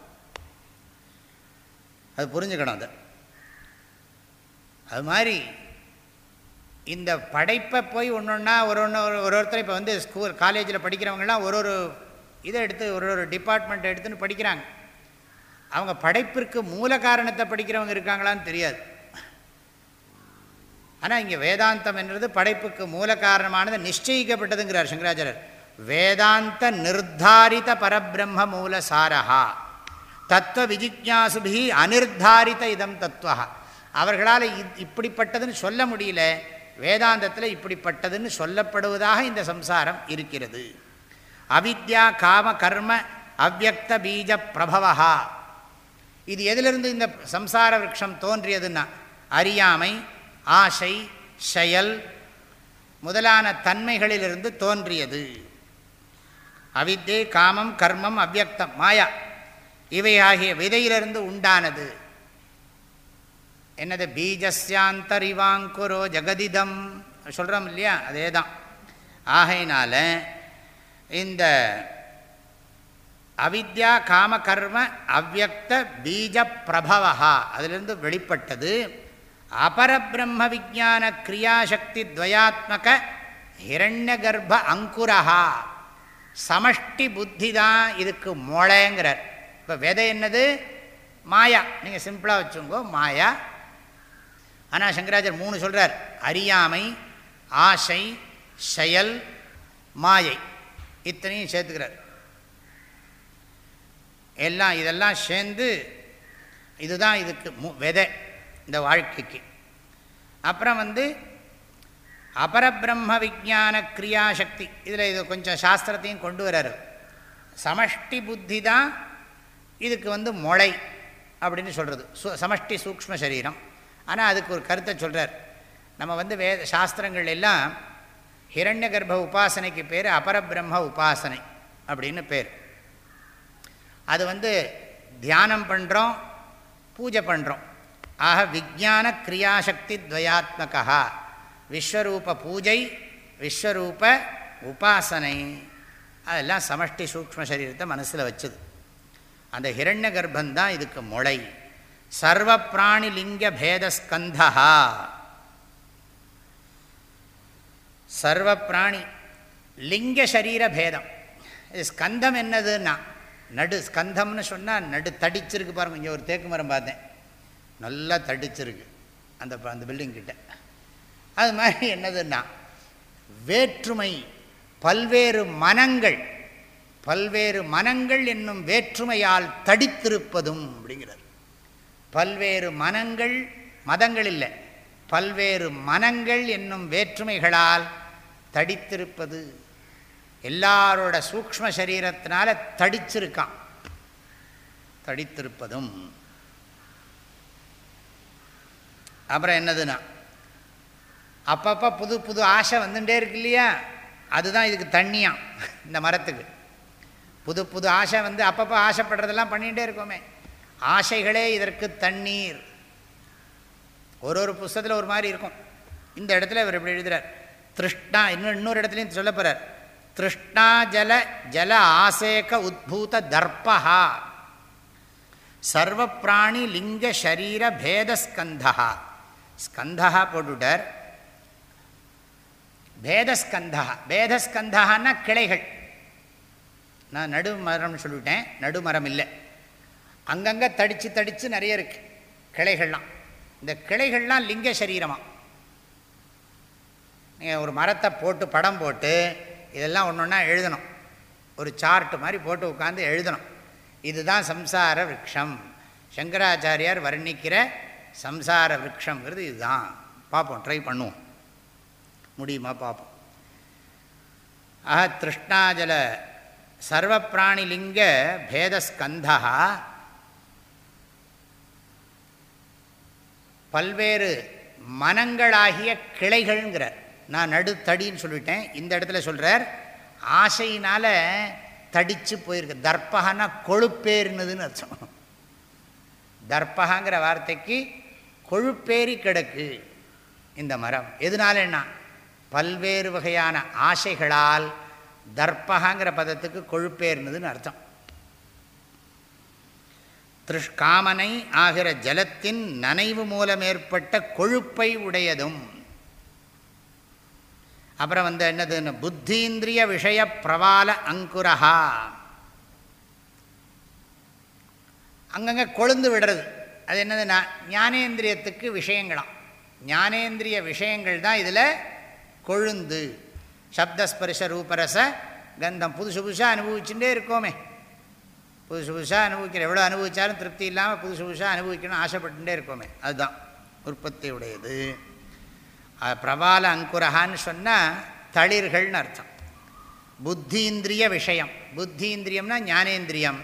அது புரிஞ்சுக்கணும் அது. அது மாதிரி இந்த படைப்பை போய் ஒன்று ஒன்றா ஒரு ஒன்று ஒரு ஒருத்தர் இப்போ வந்து ஸ்கூல் காலேஜில் படிக்கிறவங்கலாம் ஒரு ஒரு இதை எடுத்து ஒரு ஒரு டிபார்ட்மெண்ட் எடுத்துன்னு படிக்கிறாங்க. அவங்க படைப்பிற்கு மூல காரணத்தை படிக்கிறவங்க இருக்காங்களான்னு தெரியாது. ஆனால் இங்கே வேதாந்தம் என்றது படைப்புக்கு மூல காரணமானது நிச்சயிக்கப்பட்டதுங்கிறார் சங்கராச்சாரர் வேதாந்த நிர்தாரித பரபிரம்ம மூல சாரஹா. தத்துவ விஜிக்யாசுபி அனிர்தாரித இதம் தத்துவா அவர்களால் இப்படிப்பட்டதுன்னு சொல்ல முடியல. வேதாந்தத்தில் இப்படிப்பட்டதுன்னு சொல்லப்படுவதாக இந்த சம்சாரம் இருக்கிறது. அவித்யா காம கர்ம அவ்வக்த பீஜ பிரபவா இது எதிலிருந்து இந்த சம்சார விரக்ஷம் தோன்றியதுன்னா அறியாமை ஆசை செயல் முதலான தன்மைகளிலிருந்து தோன்றியது. அவித்தே காமம் கர்மம் அவ்வக்தம் மாயா இவை ஆகிய விதையிலிருந்து உண்டானது. என்னது? பீஜஸ்யாந்தரிவாங்குரோ ஜெகதிதம். சொல்கிறோம் இல்லையா? அதே தான் ஆகையினால இந்த அவித்யா காம கர்ம அவ்வக்த பீஜ பிரபவா அதிலிருந்து வெளிப்பட்டது. அபரபிரம்ம விஜான கிரியாசக்தி துவயாத்மக ஹிரண்ய கர்ப்ப அங்குரஹா. சமஷ்டி புத்தி தான் இதுக்கு மொளைங்கிறார். இப்போ விதை என்னது? மாயா. நீங்கள் சிம்பிளாக வச்சுங்கோ மாயா. ஆனால் சங்கராச்சர் மூணு சொல்கிறார் அறியாமை ஆசை செயல் மாயை. இத்தனையும் சேர்த்துக்கிறார். எல்லாம் இதெல்லாம் சேர்ந்து இதுதான் இதுக்கு மு விதை. இந்த வாழ்க்கைக்கு. அப்புறம் வந்து அபரபிரம்ம விஜான கிரியாசக்தி. இதில் இது கொஞ்சம் சாஸ்திரத்தையும் கொண்டு வர்றாரு. சமஷ்டி புத்தி தான் இதுக்கு வந்து மொளை அப்படின்னு சொல்கிறது சு சமஷ்டி சூக்ம சரீரம். ஆனால் அதுக்கு ஒரு கருத்தை சொல்கிறார் நம்ம வந்து வே சாஸ்திரங்கள் எல்லாம் ஹிரண்ய கர்ப்ப உபாசனைக்கு பேர் அபரபிரம்ம உபாசனை அப்படின்னு பேர். அது வந்து தியானம் பண்ணுறோம் பூஜை பண்ணுறோம் ஆக விஜான கிரியாசக்தி துவயாத்மகா. விஸ்வரூப பூஜை விஸ்வரூப உபாசனை. அதெல்லாம் சமஷ்டி சூக்ம சரீரத்தை மனசில் வச்சுது. அந்த ஹிரண்ய கர்ப்பந்தான் இதுக்கு முளை. சர்வ பிராணி லிங்க பேதஸ்கந்தா சர்வ பிராணி லிங்க சரீர பேதம். இது ஸ்கந்தம் என்னதுன்னா நடு ஸ்கந்தம்னு சொன்னால் நடு தடிச்சிருக்கு பாருங்க இங்கே ஒரு தேக்கு மரம் பார்த்தேன். நல்லா தடிச்சிருக்கு அந்த அந்த பில்டிங் கிட்ட. அது மாதிரி என்னதுன்னா வேற்றுமை பல்வேறு மனங்கள் பல்வேறு மனங்கள் என்னும் வேற்றுமையால் தடித்திருப்பதும் அப்படிங்கிறார். பல்வேறு மனங்கள் மதங்கள் இல்லை பல்வேறு மனங்கள் என்னும் வேற்றுமைகளால் தடித்திருப்பது. எல்லாரோட சூக்ம சரீரத்தினால தடிச்சிருக்கான். தடித்திருப்பதும். அப்புறம் என்னதுன்னா அப்பப்போ புது புது ஆசை வந்துட்டே இருக்கு இல்லையா? அதுதான் இதுக்கு தண்ணியாம் இந்த மரத்துக்கு. புது புது ஆசை வந்து அப்பப்போ ஆசைப்படுறதெல்லாம் பண்ணிகிட்டே இருக்கோமே. ஆசைகளே இதற்கு தண்ணீர். ஒரு ஒரு புஸ்தத்தில் ஒரு மாதிரி இருக்கும். இந்த இடத்துல இவர் இப்படி எழுதுகிறார் திருஷ்ணா இன்னும் இன்னொரு இடத்துலையும் சொல்ல போகிறார் திருஷ்ணா ஜல ஜல ஆசேக உத்பூத தர்பா சர்வ பிராணி லிங்க ஷரீர பேதஸ்கந்தா ஸ்கந்தா போட்டுட்டார். பேதஸ்கந்தா பேதஸ்கந்தான்னா கிளைகள். நான் நடுமரம்னு சொல்லிவிட்டேன் நடுமரம் இல்லை. அங்கங்கே தடித்து தடித்து நிறைய இருக்குது கிளைகள்லாம். இந்த கிளைகள்லாம் லிங்க சரீரமாக நீங்கள் ஒரு மரத்தை போட்டு படம் போட்டு இதெல்லாம் ஒன்று ஒன்றா எழுதணும். ஒரு சார்ட்டு மாதிரி போட்டு உட்காந்து எழுதணும். இதுதான் சம்சார விரக்ஷம். சங்கராச்சாரியார் வர்ணிக்கிற சம்சார விரக்ஷங்கிறது இதுதான். பார்ப்போம் ட்ரை பண்ணுவோம். முடியுமா பார்ப்போம் ஆஹா திருஷ்ணாஜல சர்வ பிராணிலிங்க பேதஸ்கந்தா. பல்வேறு மனங்களாகிய கிளைகள்ங்கிறார் நான் நடுத்தடின்னு சொல்லிட்டேன். இந்த இடத்துல சொல்கிறார் ஆசையினால் தடித்து போயிருக்கு. தர்ப்பகன்னா கொழுப்பேறினதுன்னு அர்த்தம். தர்ப்பகங்கிற வார்த்தைக்கு கொழுப்பேறி கிடக்கு இந்த மரம். எதனால என்ன பல்வேறு வகையான ஆசைகளால் தர்ப்பகாங்கிற பதத்துக்கு கொழுப்பேறினதுன்னு அர்த்தம். திருஷ்காமனை ஆகிற ஜலத்தின் நனைவு மூலம் ஏற்பட்ட கொழுப்பை உடையதும். அப்புறம் வந்து என்னதுன்னு புத்தீந்திரிய விஷய பிரவால அங்குரஹா. அங்கங்கே கொழுந்து விடுறது. அது என்னதுன்னா ஞானேந்திரியத்துக்கு விஷயங்களாம். ஞானேந்திரிய விஷயங்கள் தான் இதில் கொழுந்து சப்தஸ்பரிச ரூபரச கந்தம். புதுசு புதுசாக அனுபவிச்சுட்டே இருக்கோமே. புதுசு புதுசாக அனுபவிக்கிற எவ்வளோ அனுபவித்தாலும் திருப்தி இல்லாமல் புதுசு புதுசாக அனுபவிக்கணும் ஆசைப்பட்டுட்டே இருக்கோமே. அதுதான் உற்பத்தி உடையது பிரபால அங்குரஹான்னு சொன்னால் தளிர்கள்னு அர்த்தம். புத்தீந்திரிய விஷயம். புத்தீந்திரியம்னா ஞானேந்திரியம்.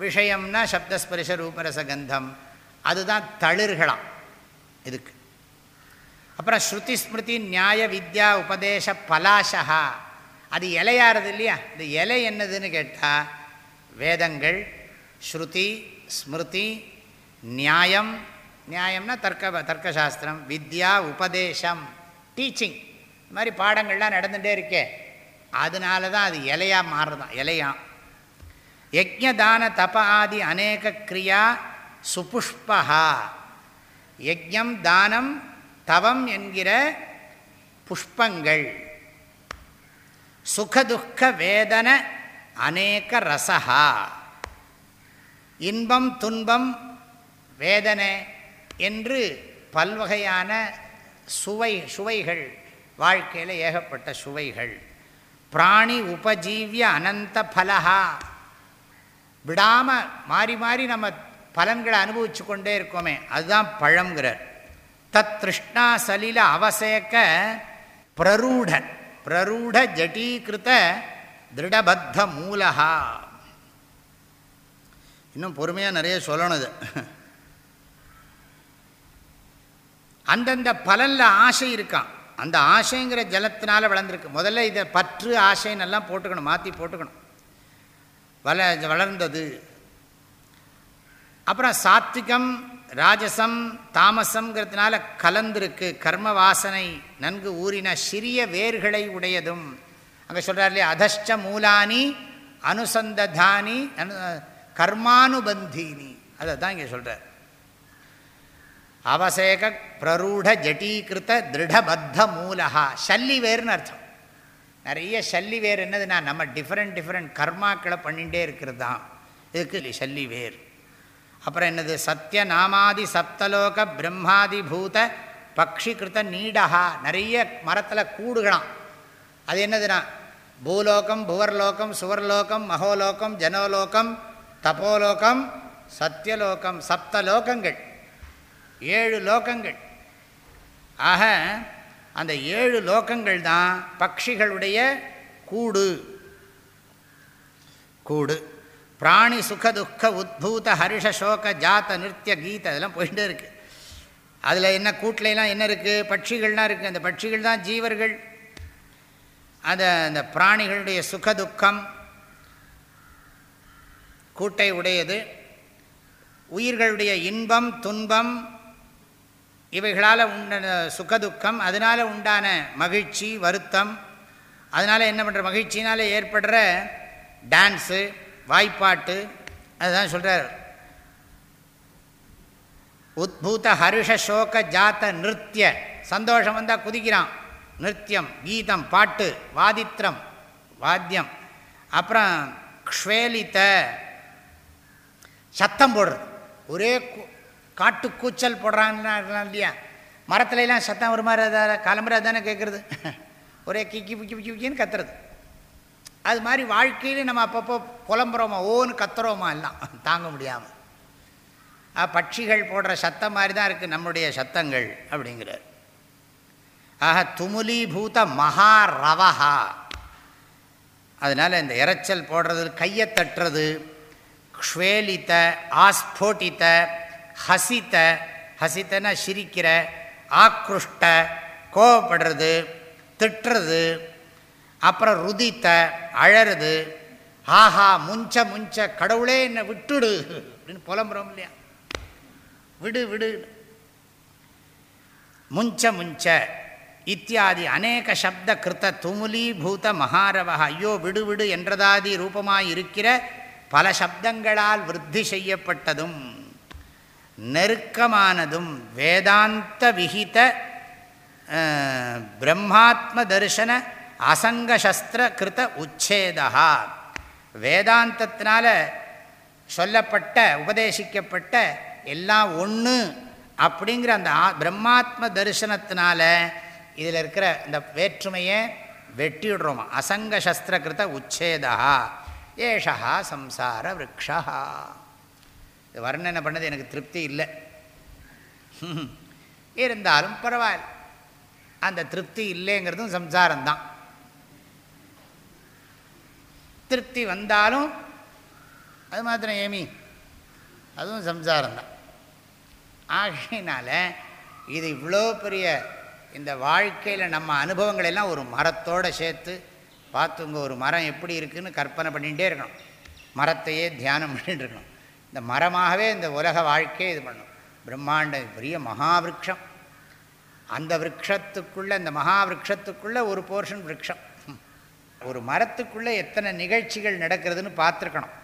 விஷயம்னா சப்தஸ்பரிச ரூபரச கந்தம். அதுதான் தளிர்களாம். இதுக்கு. அப்புறம் ஸ்ருதி ஸ்மிருதி நியாய வித்யா உபதேச பலாசகா அது இலையாறது இல்லையா? இந்த இலை என்னதுன்னு கேட்டால் வேதங்கள் ஸ்ருதி ஸ்மிருதி நியாயம். நியாயம்னா தர்க்க தர்க்கசாஸ்திரம் வித்யா உபதேசம் டீச்சிங். இந்த மாதிரி பாடங்கள்லாம் நடந்துகிட்டே இருக்கே. அதனால தான் அது இலையாக மாறுதான் இலையாம். யஜ்யதான தப ஆதி அநேக கிரியா சுபுஷ்பா யஜம் தானம் தவம் என்கிற புஷ்பங்கள். சுகதுக்க வேதன அநேக ரசகா இன்பம் துன்பம் வேதனை என்று பல்வகையான சுவை சுவைகள் வாழ்க்கையில் ஏகப்பட்ட சுவைகள். பிராணி உபஜீவிய அனந்த பலகா விடாமல் மாறி மாறி நம்ம பலன்களை அனுபவிச்சு கொண்டே இருக்கோமே அதுதான் பழங்கிறார் தத் திருஷ்ணா சலில அவசேக்க பிரரூட பிரரூட ஜட்டீகிருத்த திருடபத்த மூலகா இன்னும் பொறுமையாக நிறைய சொல்லணும் இது அந்தந்த பலனில் ஆசை இருக்கான் அந்த ஆசைங்கிற ஜலத்தினால வளர்ந்துருக்கு. முதல்ல இதை பற்று ஆசைன்னெல்லாம் போட்டுக்கணும் மாற்றி போட்டுக்கணும். வள வளர்ந்தது அப்புறம் சாத்விகம் ராஜசம் தாமசங்கிறதுனால கலந்திருக்கு. கர்ம வாசனை நன்கு ஊறின சிறிய வேர்களை உடையதும். அங்கே சொல்கிறார் இல்லையா அதஷ்ட மூலானி அனுசந்ததானி அனு கர்மானுபந்தினி. அதை தான் இங்கே சொல்கிறார் அவசேக பிரரூட ஜட்டீகிருத்த திருடபத்த மூலகா சல்லி வேர்னு அர்த்தம். நிறைய சல்லி வேர் என்னதுன்னா நம்ம டிஃப்ரெண்ட் டிஃப்ரெண்ட் கர்மாக்களை பண்ணிகிட்டே இருக்கிறது தான். இதுக்கு சல்லி வேர். அப்புறம் என்னது? சத்திய நாமாதி சப்தலோக பிரம்மாதி பூத பக்ஷி கிருத்த நீடகா. நிறைய மரத்தில் கூடுகளாம். அது என்னதுன்னா? பூலோகம் புவர்லோகம் சுவர்லோகம் மகோலோகம் ஜனோலோகம் தபோலோகம் சத்தியலோகம் சப்தலோகங்கள். ஏழு லோகங்கள். ஆக அந்த ஏழு லோகங்கள் தான் பட்சிகளுடைய கூடு. கூடு. பிராணி சுக துக்க உத்பூத ஹரிஷ சோக ஜாத்த நிறுத்திய கீத அதெல்லாம் போயிட்டே இருக்குது அதில் என்ன கூட்டிலலாம் என்ன இருக்குது பட்சிகள்லாம் இருக்குது அந்த பட்சிகள் தான் ஜீவர்கள். அந்த அந்த பிராணிகளுடைய சுக துக்கம் கூட்டை உடையது. உயிர்களுடைய இன்பம் துன்பம் இவைகளால் உண்டான சுகதுக்கம் அதனால் உண்டான மகிழ்ச்சி வருத்தம். அதனால் என்ன பண்ணுற மகிழ்ச்சினால் ஏற்படுற டான்ஸு வாய்ப்பாட்டு அதுதான் சொல்கிறார் உத்பூத ஹருஷ சோக ஜாத்த நிறுத்திய சந்தோஷம் வந்தால் குதிக்கிறான். நிருத்தியம் கீதம் பாட்டு வாதித்திரம் வாத்தியம். அப்புறம் க்ஷ்வேலித்த சத்தம் போடுறது. ஒரே காட்டு கூச்சல் போடுறாங்கன்னா இல்லையா? மரத்துலலாம் சத்தம் ஒரு மாதிரி அதாவது கிளம்புற தானே கேட்குறது ஒரே கிக்கி புக்கி பிக்கி பிக்கின்னு கத்துறது. அது மாதிரி வாழ்க்கையில் நம்ம அப்பப்போ புலம்புறோமா ஓன்னு கத்துறோமா எல்லாம். தாங்க முடியாமல் பட்சிகள் போடுற சத்தம் மாதிரி தான் இருக்குது நம்முடைய சத்தங்கள் அப்படிங்கிறார். ஆக துமுலீபூத மகா ரவஹா அதனால் இந்த இறைச்சல் போடுறது கையை தட்டுறது க்ஷ்வேலித்த ஆஸ்போட்டித்த ஹசித்த ஹசித்தனா சிரிக்கிற ஆக்ருஷ்ட கோவப்படுறது திட்டுறது அப்புறம் ருதித்த அழறது. ஆஹா முஞ்ச முஞ்ச கடவுளே என்னை விட்டுடு அப்படின்னு புலம்புறோம் இல்லையா? விடு விடு. முஞ்ச முஞ்ச. இத்தியாதி அநேக சப்த கிருத்த துமுலீபூத மகாரவ. ஐயோ விடு விடு என்றதாதி ரூபமாய் இருக்கிற பல சப்தங்களால் விருத்தி செய்யப்பட்டதும் நெருக்கமானதும் வேதாந்த விகித பிரம்மாத்ம தரிசன அசங்கசஸ்திர கிருத உச்சேதா வேதாந்தத்தினால சொல்லப்பட்ட உபதேசிக்கப்பட்ட எல்லாம் ஒன்று அப்படிங்கிற அந்த பிரம்மாத்ம தரிசனத்தினால இதில் இருக்கிற இந்த வேற்றுமையை வெட்டிவிடுறோமா அசங்க கிருத உச்சேதா ஏஷா சம்சார விரக்ஷா இது வர்ணனை பண்ணது எனக்கு திருப்தி இல்லை. இருந்தாலும் பரவாயில்ல. அந்த திருப்தி இல்லைங்கிறதும் சம்சாரம்தான். திருப்தி வந்தாலும் அது மாத்திரம் ஏமி. அதுவும் சம்சாரம்தான் ஆகையினால் இது இவ்வளோ பெரிய இந்த வாழ்க்கையில் நம்ம அனுபவங்கள் எல்லாம் ஒரு மரத்தோடு சேர்த்து பார்த்துங்க ஒரு மரம் எப்படி இருக்குதுன்னு கற்பனை பண்ணிகிட்டே இருக்கணும். மரத்தையே தியானம் பண்ணிட்டு இருக்கணும். இந்த மரமாகவே இந்த உலக வாழ்க்கையை இது பண்ணணும். பிரம்மாண்ட பெரிய மகாவிருக்ஷம். அந்த விரக்ஷத்துக்குள்ளே இந்த மகாவிருக்ஷத்துக்குள்ளே ஒரு போர்ஷன் விரக்ஷம். ஒரு மரத்துக்குள்ளே எத்தனை நிகழ்ச்சிகள் நடக்கிறதுன்னு பார்த்துருக்கணும்.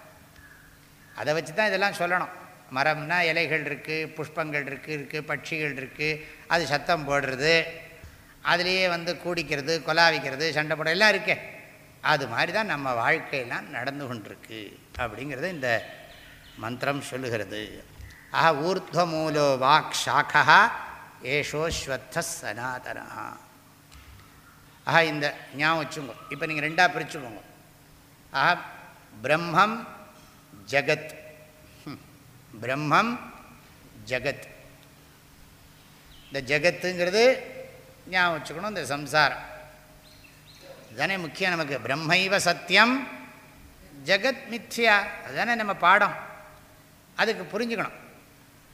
அதை வச்சு தான் இதெல்லாம் சொல்லணும். மரம்னா இலைகள் இருக்குது புஷ்பங்கள் இருக்குது இருக்குது பட்சிகள் இருக்குது அது சத்தம் போடுறது அதுலேயே வந்து கூடிக்கிறது கொலாவிக்கிறது சண்டை போட எல்லாம் இருக்கே. அது மாதிரி தான் நம்ம வாழ்க்கையெல்லாம் நடந்து கொண்டிருக்கு அப்படிங்கிறது இந்த மந்திரம் சொல்லுகிறது. ஆஹா ஊர்துவமூலோ வாக் சாக்கா ஏஷோஸ்வத்த சனாதனா. ஆஹா இந்த ஞாபகம் வச்சுங்க இப்போ நீங்கள் ரெண்டாக பிரிச்சுக்கோங்க. ஆஹா பிரம்மம் ஜகத். பிரம்மம் ஜகத். இந்த ஜகத்துங்கிறது ஞாபகம் வச்சுக்கணும் இந்த சம்சாரம். இதுதானே முக்கியம் நமக்கு. பிரம்மைவ சத்தியம் ஜெகத் மித்யா. அதுதானே நம்ம பாடம். அதுக்கு புரிஞ்சுக்கணும்.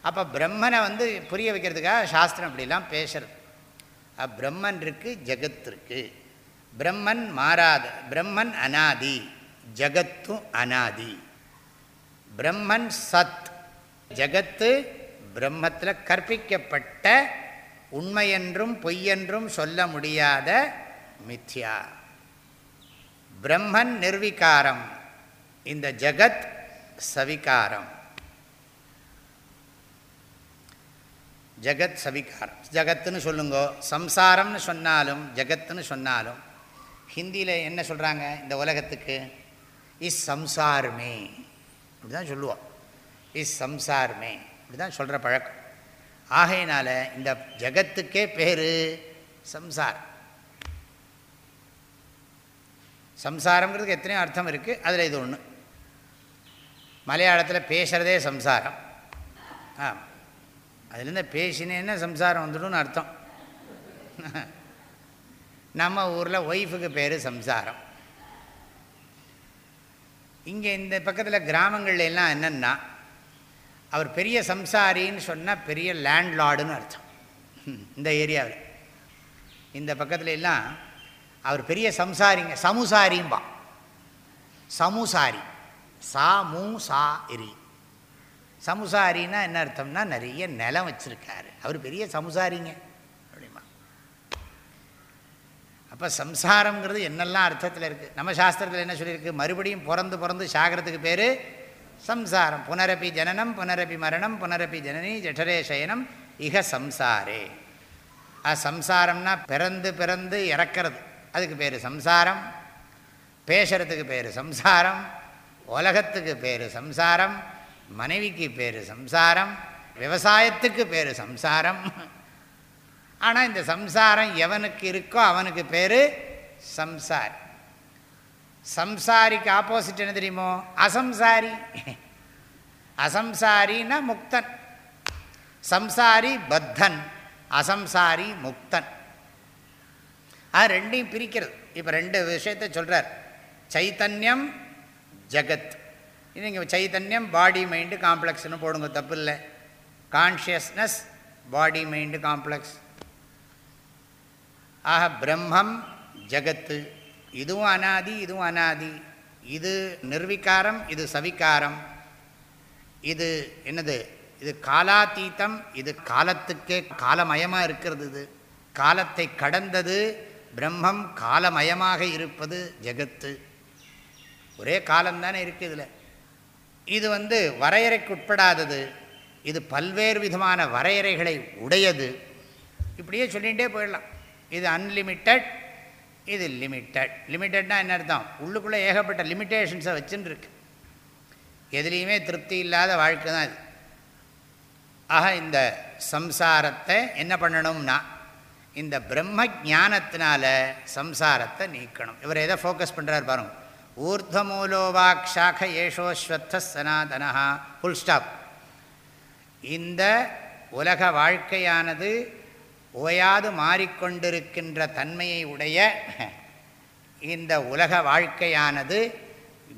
அப்போ பிரம்மனை வந்து புரிய வைக்கிறதுக்காக சாஸ்திரம் அப்படிலாம் பேசுறது. பிரம்மன் இருக்குது ஜெகத் இருக்குது பிரம்மன் மாறாத பிரம்மன் அனாதி ஜகத்தும் அனாதி. பிரம்மன் சத் ஜகத்து பிரம்மத்தில் கற்பிக்கப்பட்ட உண்மையென்றும் பொய்யென்றும் சொல்ல முடியாத மித்யா. பிரம்மன் நிர்விகாரம் இந்த ஜகத் சவிகாரம். ஜெகத் சவிகாரம். ஜகத்துன்னு சொல்லுங்க. சம்சாரம்னு சொன்னாலும் ஜெகத்துன்னு சொன்னாலும் ஹிந்தியில் என்ன சொல்கிறாங்க இந்த உலகத்துக்கு? இஸ் சம்சாரமே. இப்படி தான் சொல்லுவோம். இஸ் சம்சாரமே. இப்படி தான் சொல்கிற பழக்கம். ஆகையினால இந்த ஜகத்துக்கே பேர் சம்சார். சம்சாரங்கிறதுக்கு எத்தனையோ அர்த்தம் இருக்குது அதில் இது ஒன்று மலையாளத்தில் பேசுகிறதே சம்சாரம். ஆ அதுலேருந்து பேசினேன்னா சம்சாரம் வந்துடும் அர்த்தம். நம்ம ஊரில் ஒய்ஃபுக்கு பேர் சம்சாரம். இங்கே இந்த பக்கத்தில் கிராமங்கள்ல எல்லாம் என்னென்னா அவர் பெரிய சம்சாரின்னு சொன்னால் பெரிய லேண்ட்லார்டுன்னு அர்த்தம். இந்த ஏரியாவில். இந்த பக்கத்தில் எல்லாம் அவர் பெரிய சம்சாரிங்க சமுசாரிம்பா. சமுசாரி. சா மூ சா எரி சமுசாரின்னா என்ன அர்த்தம்னா நிறைய நிலம் வச்சுருக்காரு. அவர் பெரிய சமுசாரிங்க. அப்படிமா. அப்போ சம்சாரங்கிறது என்னெல்லாம் அர்த்தத்தில் இருக்குது நம்ம சாஸ்திரத்தில் என்ன சொல்லியிருக்கு? மறுபடியும் பிறந்து பிறந்து சாகிறதுக்கு பேர் சம்சாரம். புனரப்பி ஜனனம் புனரப்பி மரணம் புனரப்பி ஜனனி ஜடரே சயனம் இக சம்சாரே. ஆ சம்சாரம்னா பிறந்து பிறந்து இறக்கிறது. அதுக்கு பேர் சம்சாரம். பேசுறதுக்கு பேர் சம்சாரம். உலகத்துக்கு பேர் சம்சாரம். மனைவிக்கு பேர் சம்சாரம் விவசாயத்துக்கு பேர் சம்சாரம். ஆனால் இந்த சம்சாரம் எவனுக்கு இருக்கோ அவனுக்கு பேர் சம்சாரி. சம்சாரிக்கு ஆப்போசிட் என்ன தெரியுமோ? அசம்சாரி. அசம்சாரின்னா முக்தன். சம்சாரி பத்தன் அசம்சாரி முக்தன். அது ரெண்டையும் பிரிக்கிறது. இப்போ ரெண்டு விஷயத்தை சொல்கிறார் சைத்தன்யம் ஜகத். இது இங்கே சைத்தன்யம் பாடி மைண்டு காம்ப்ளெக்ஸ்னு போடுங்க தப்பு இல்லை கான்ஷியஸ்னஸ் பாடி மைண்டு காம்ப்ளெக்ஸ் ஆக பிரம்மம் ஜகத்து. இதுவும் அனாதி இதுவும் அனாதி. இது நிர்விகாரம் இது சவிகாரம். இது என்னது? இது காலாத்தீத்தம் இது காலத்துக்கே காலமயமாக இருக்கிறது இது. காலத்தை கடந்தது பிரம்மம் காலமயமாக இருப்பது ஜெகத்து. ஒரே காலம்தானே இருக்குது இதில். இது வந்து வரையறைக்கு உட்படாதது இது பல்வேறு விதமான வரையறைகளை உடையது. இப்படியே சொல்லிகிட்டே போயிடலாம். இது அன்லிமிட்டட் இது லிமிட்டட் லிமிட்டட்னா என்ன அர்த்தம்? உள்ளுக்குள்ளே ஏகப்பட்ட லிமிட்டேஷன்ஸை வச்சுன்னு இருக்கு எதுலேயுமே திருப்தி இல்லாத வாழ்க்கை தான் இது. ஆக இந்த சம்சாரத்தை என்ன பண்ணணும்னா இந்த பிரம்ம ஜானத்தினால சம்சாரத்தை நீக்கணும். இவர் எதை ஃபோக்கஸ் பண்ணுறாரு பாருங்கள் ஊர்தமூலோவாக் ஷாக ஏஷோஸ்வத்த சனாதனா ஃபுல் ஸ்டாப் இந்த உலக வாழ்க்கையானது ஓயாது மாறிக்கொண்டிருக்கின்ற தன்மையை உடைய இந்த உலக வாழ்க்கையானது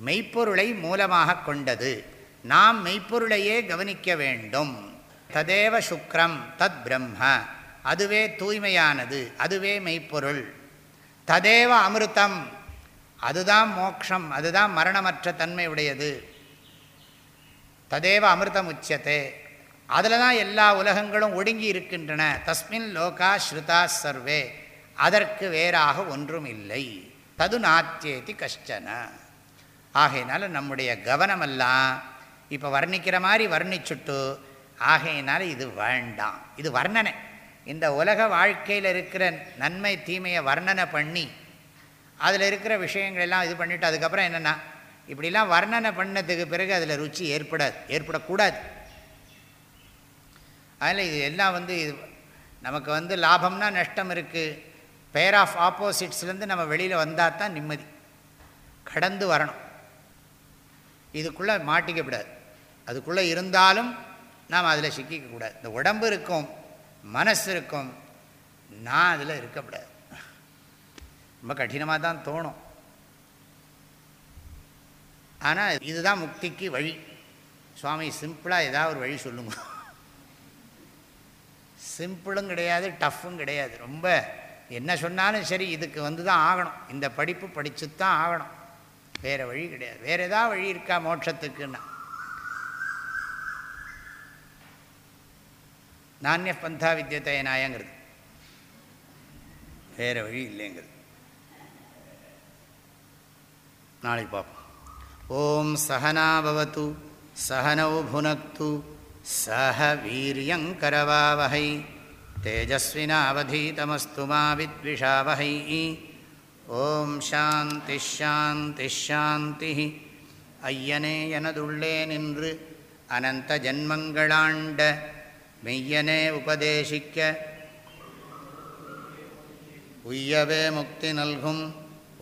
மெய்ப்பொருளை மூலமாக கொண்டது. நாம் மெய்ப்பொருளையே கவனிக்க வேண்டும். ததேவ சுக்ரம் தத் பிரம்ம. அதுவே தூய்மையானது. அதுவே மெய்ப்பொருள். ததேவ அமிர்தம். அதுதான் மோக்ஷம் அதுதான் மரணமற்ற தன்மை உடையது ததேவ அமிர்தம் உச்சத்தை அதில் தான் எல்லா உலகங்களும் ஒடுங்கி இருக்கின்றன. தஸ்மின் லோகா ஸ்ருதா சர்வே. அதற்கு வேறாக ஒன்றும் இல்லை தது நாத்தியேதி கஷ்டன. ஆகையினால நம்முடைய கவனமெல்லாம் இப்போ வர்ணிக்கிற மாதிரி வர்ணிச்சுட்டு ஆகையினால இது வேண்டாம். இது வர்ணனை. இந்த உலக வாழ்க்கையில் இருக்கிற நன்மை தீமையை வர்ணனை பண்ணி அதில் இருக்கிற விஷயங்களெல்லாம் இது பண்ணிவிட்டு அதுக்கப்புறம் என்னென்னா இப்படிலாம் வர்ணனை பண்ணதுக்கு பிறகு அதில் ருச்சி ஏற்படாது ஏற்படக்கூடாது. அதில் இது எல்லாம் வந்து இது நமக்கு வந்து லாபம்னா நஷ்டம் இருக்குது பேர் ஆஃப் ஆப்போசிட்ஸ்லேருந்து நம்ம வெளியில் வந்தால் தான் நிம்மதி. கடந்து வரணும். இதுக்குள்ளே மாட்டிக்கப்படாது. அதுக்குள்ளே இருந்தாலும் நாம் அதில் சிக்கிக்கக்கூடாது. இந்த உடம்பு இருக்கும் மனசு இருக்கும் நான் அதில் இருக்கக்கூடாது ரொம்ப கடினமாக தான் தோணும். ஆனால் இதுதான் முக்திக்கு வழி. சுவாமி சிம்பிளாக ஏதாவது ஒரு வழி சொல்லுங்க. சிம்பிளும் கிடையாது டஃப்பும் கிடையாது. ரொம்ப என்ன சொன்னாலும் சரி இதுக்கு வந்து தான் ஆகணும். இந்த படிப்பு படித்து தான் ஆகணும். வேறு வழி கிடையாது. வேறு ஏதாவது வழி இருக்கா மோட்சத்துக்குன்னா? நானிய பந்தா வித்தியத்தை நாயங்கிறது வேறு வழி இல்லைங்கிறது. நாளைக்கு பார்ப்போம். ஓம் சகனாபவத்து சகனௌ புனக்து சஹ வீரியங்கரவாவகை தேஜஸ்வினாவதீதமஸ்து மாவித்விஷாவகை ஓம் சாந்தி ஷாந்தி ஷாந்தி. ஐயனே எனதுள்ளே நின்று அனந்த ஜன்மங்களாண்ட மெய்யனே உபதேசிக்க உய்யவே முக்தி நல்கும்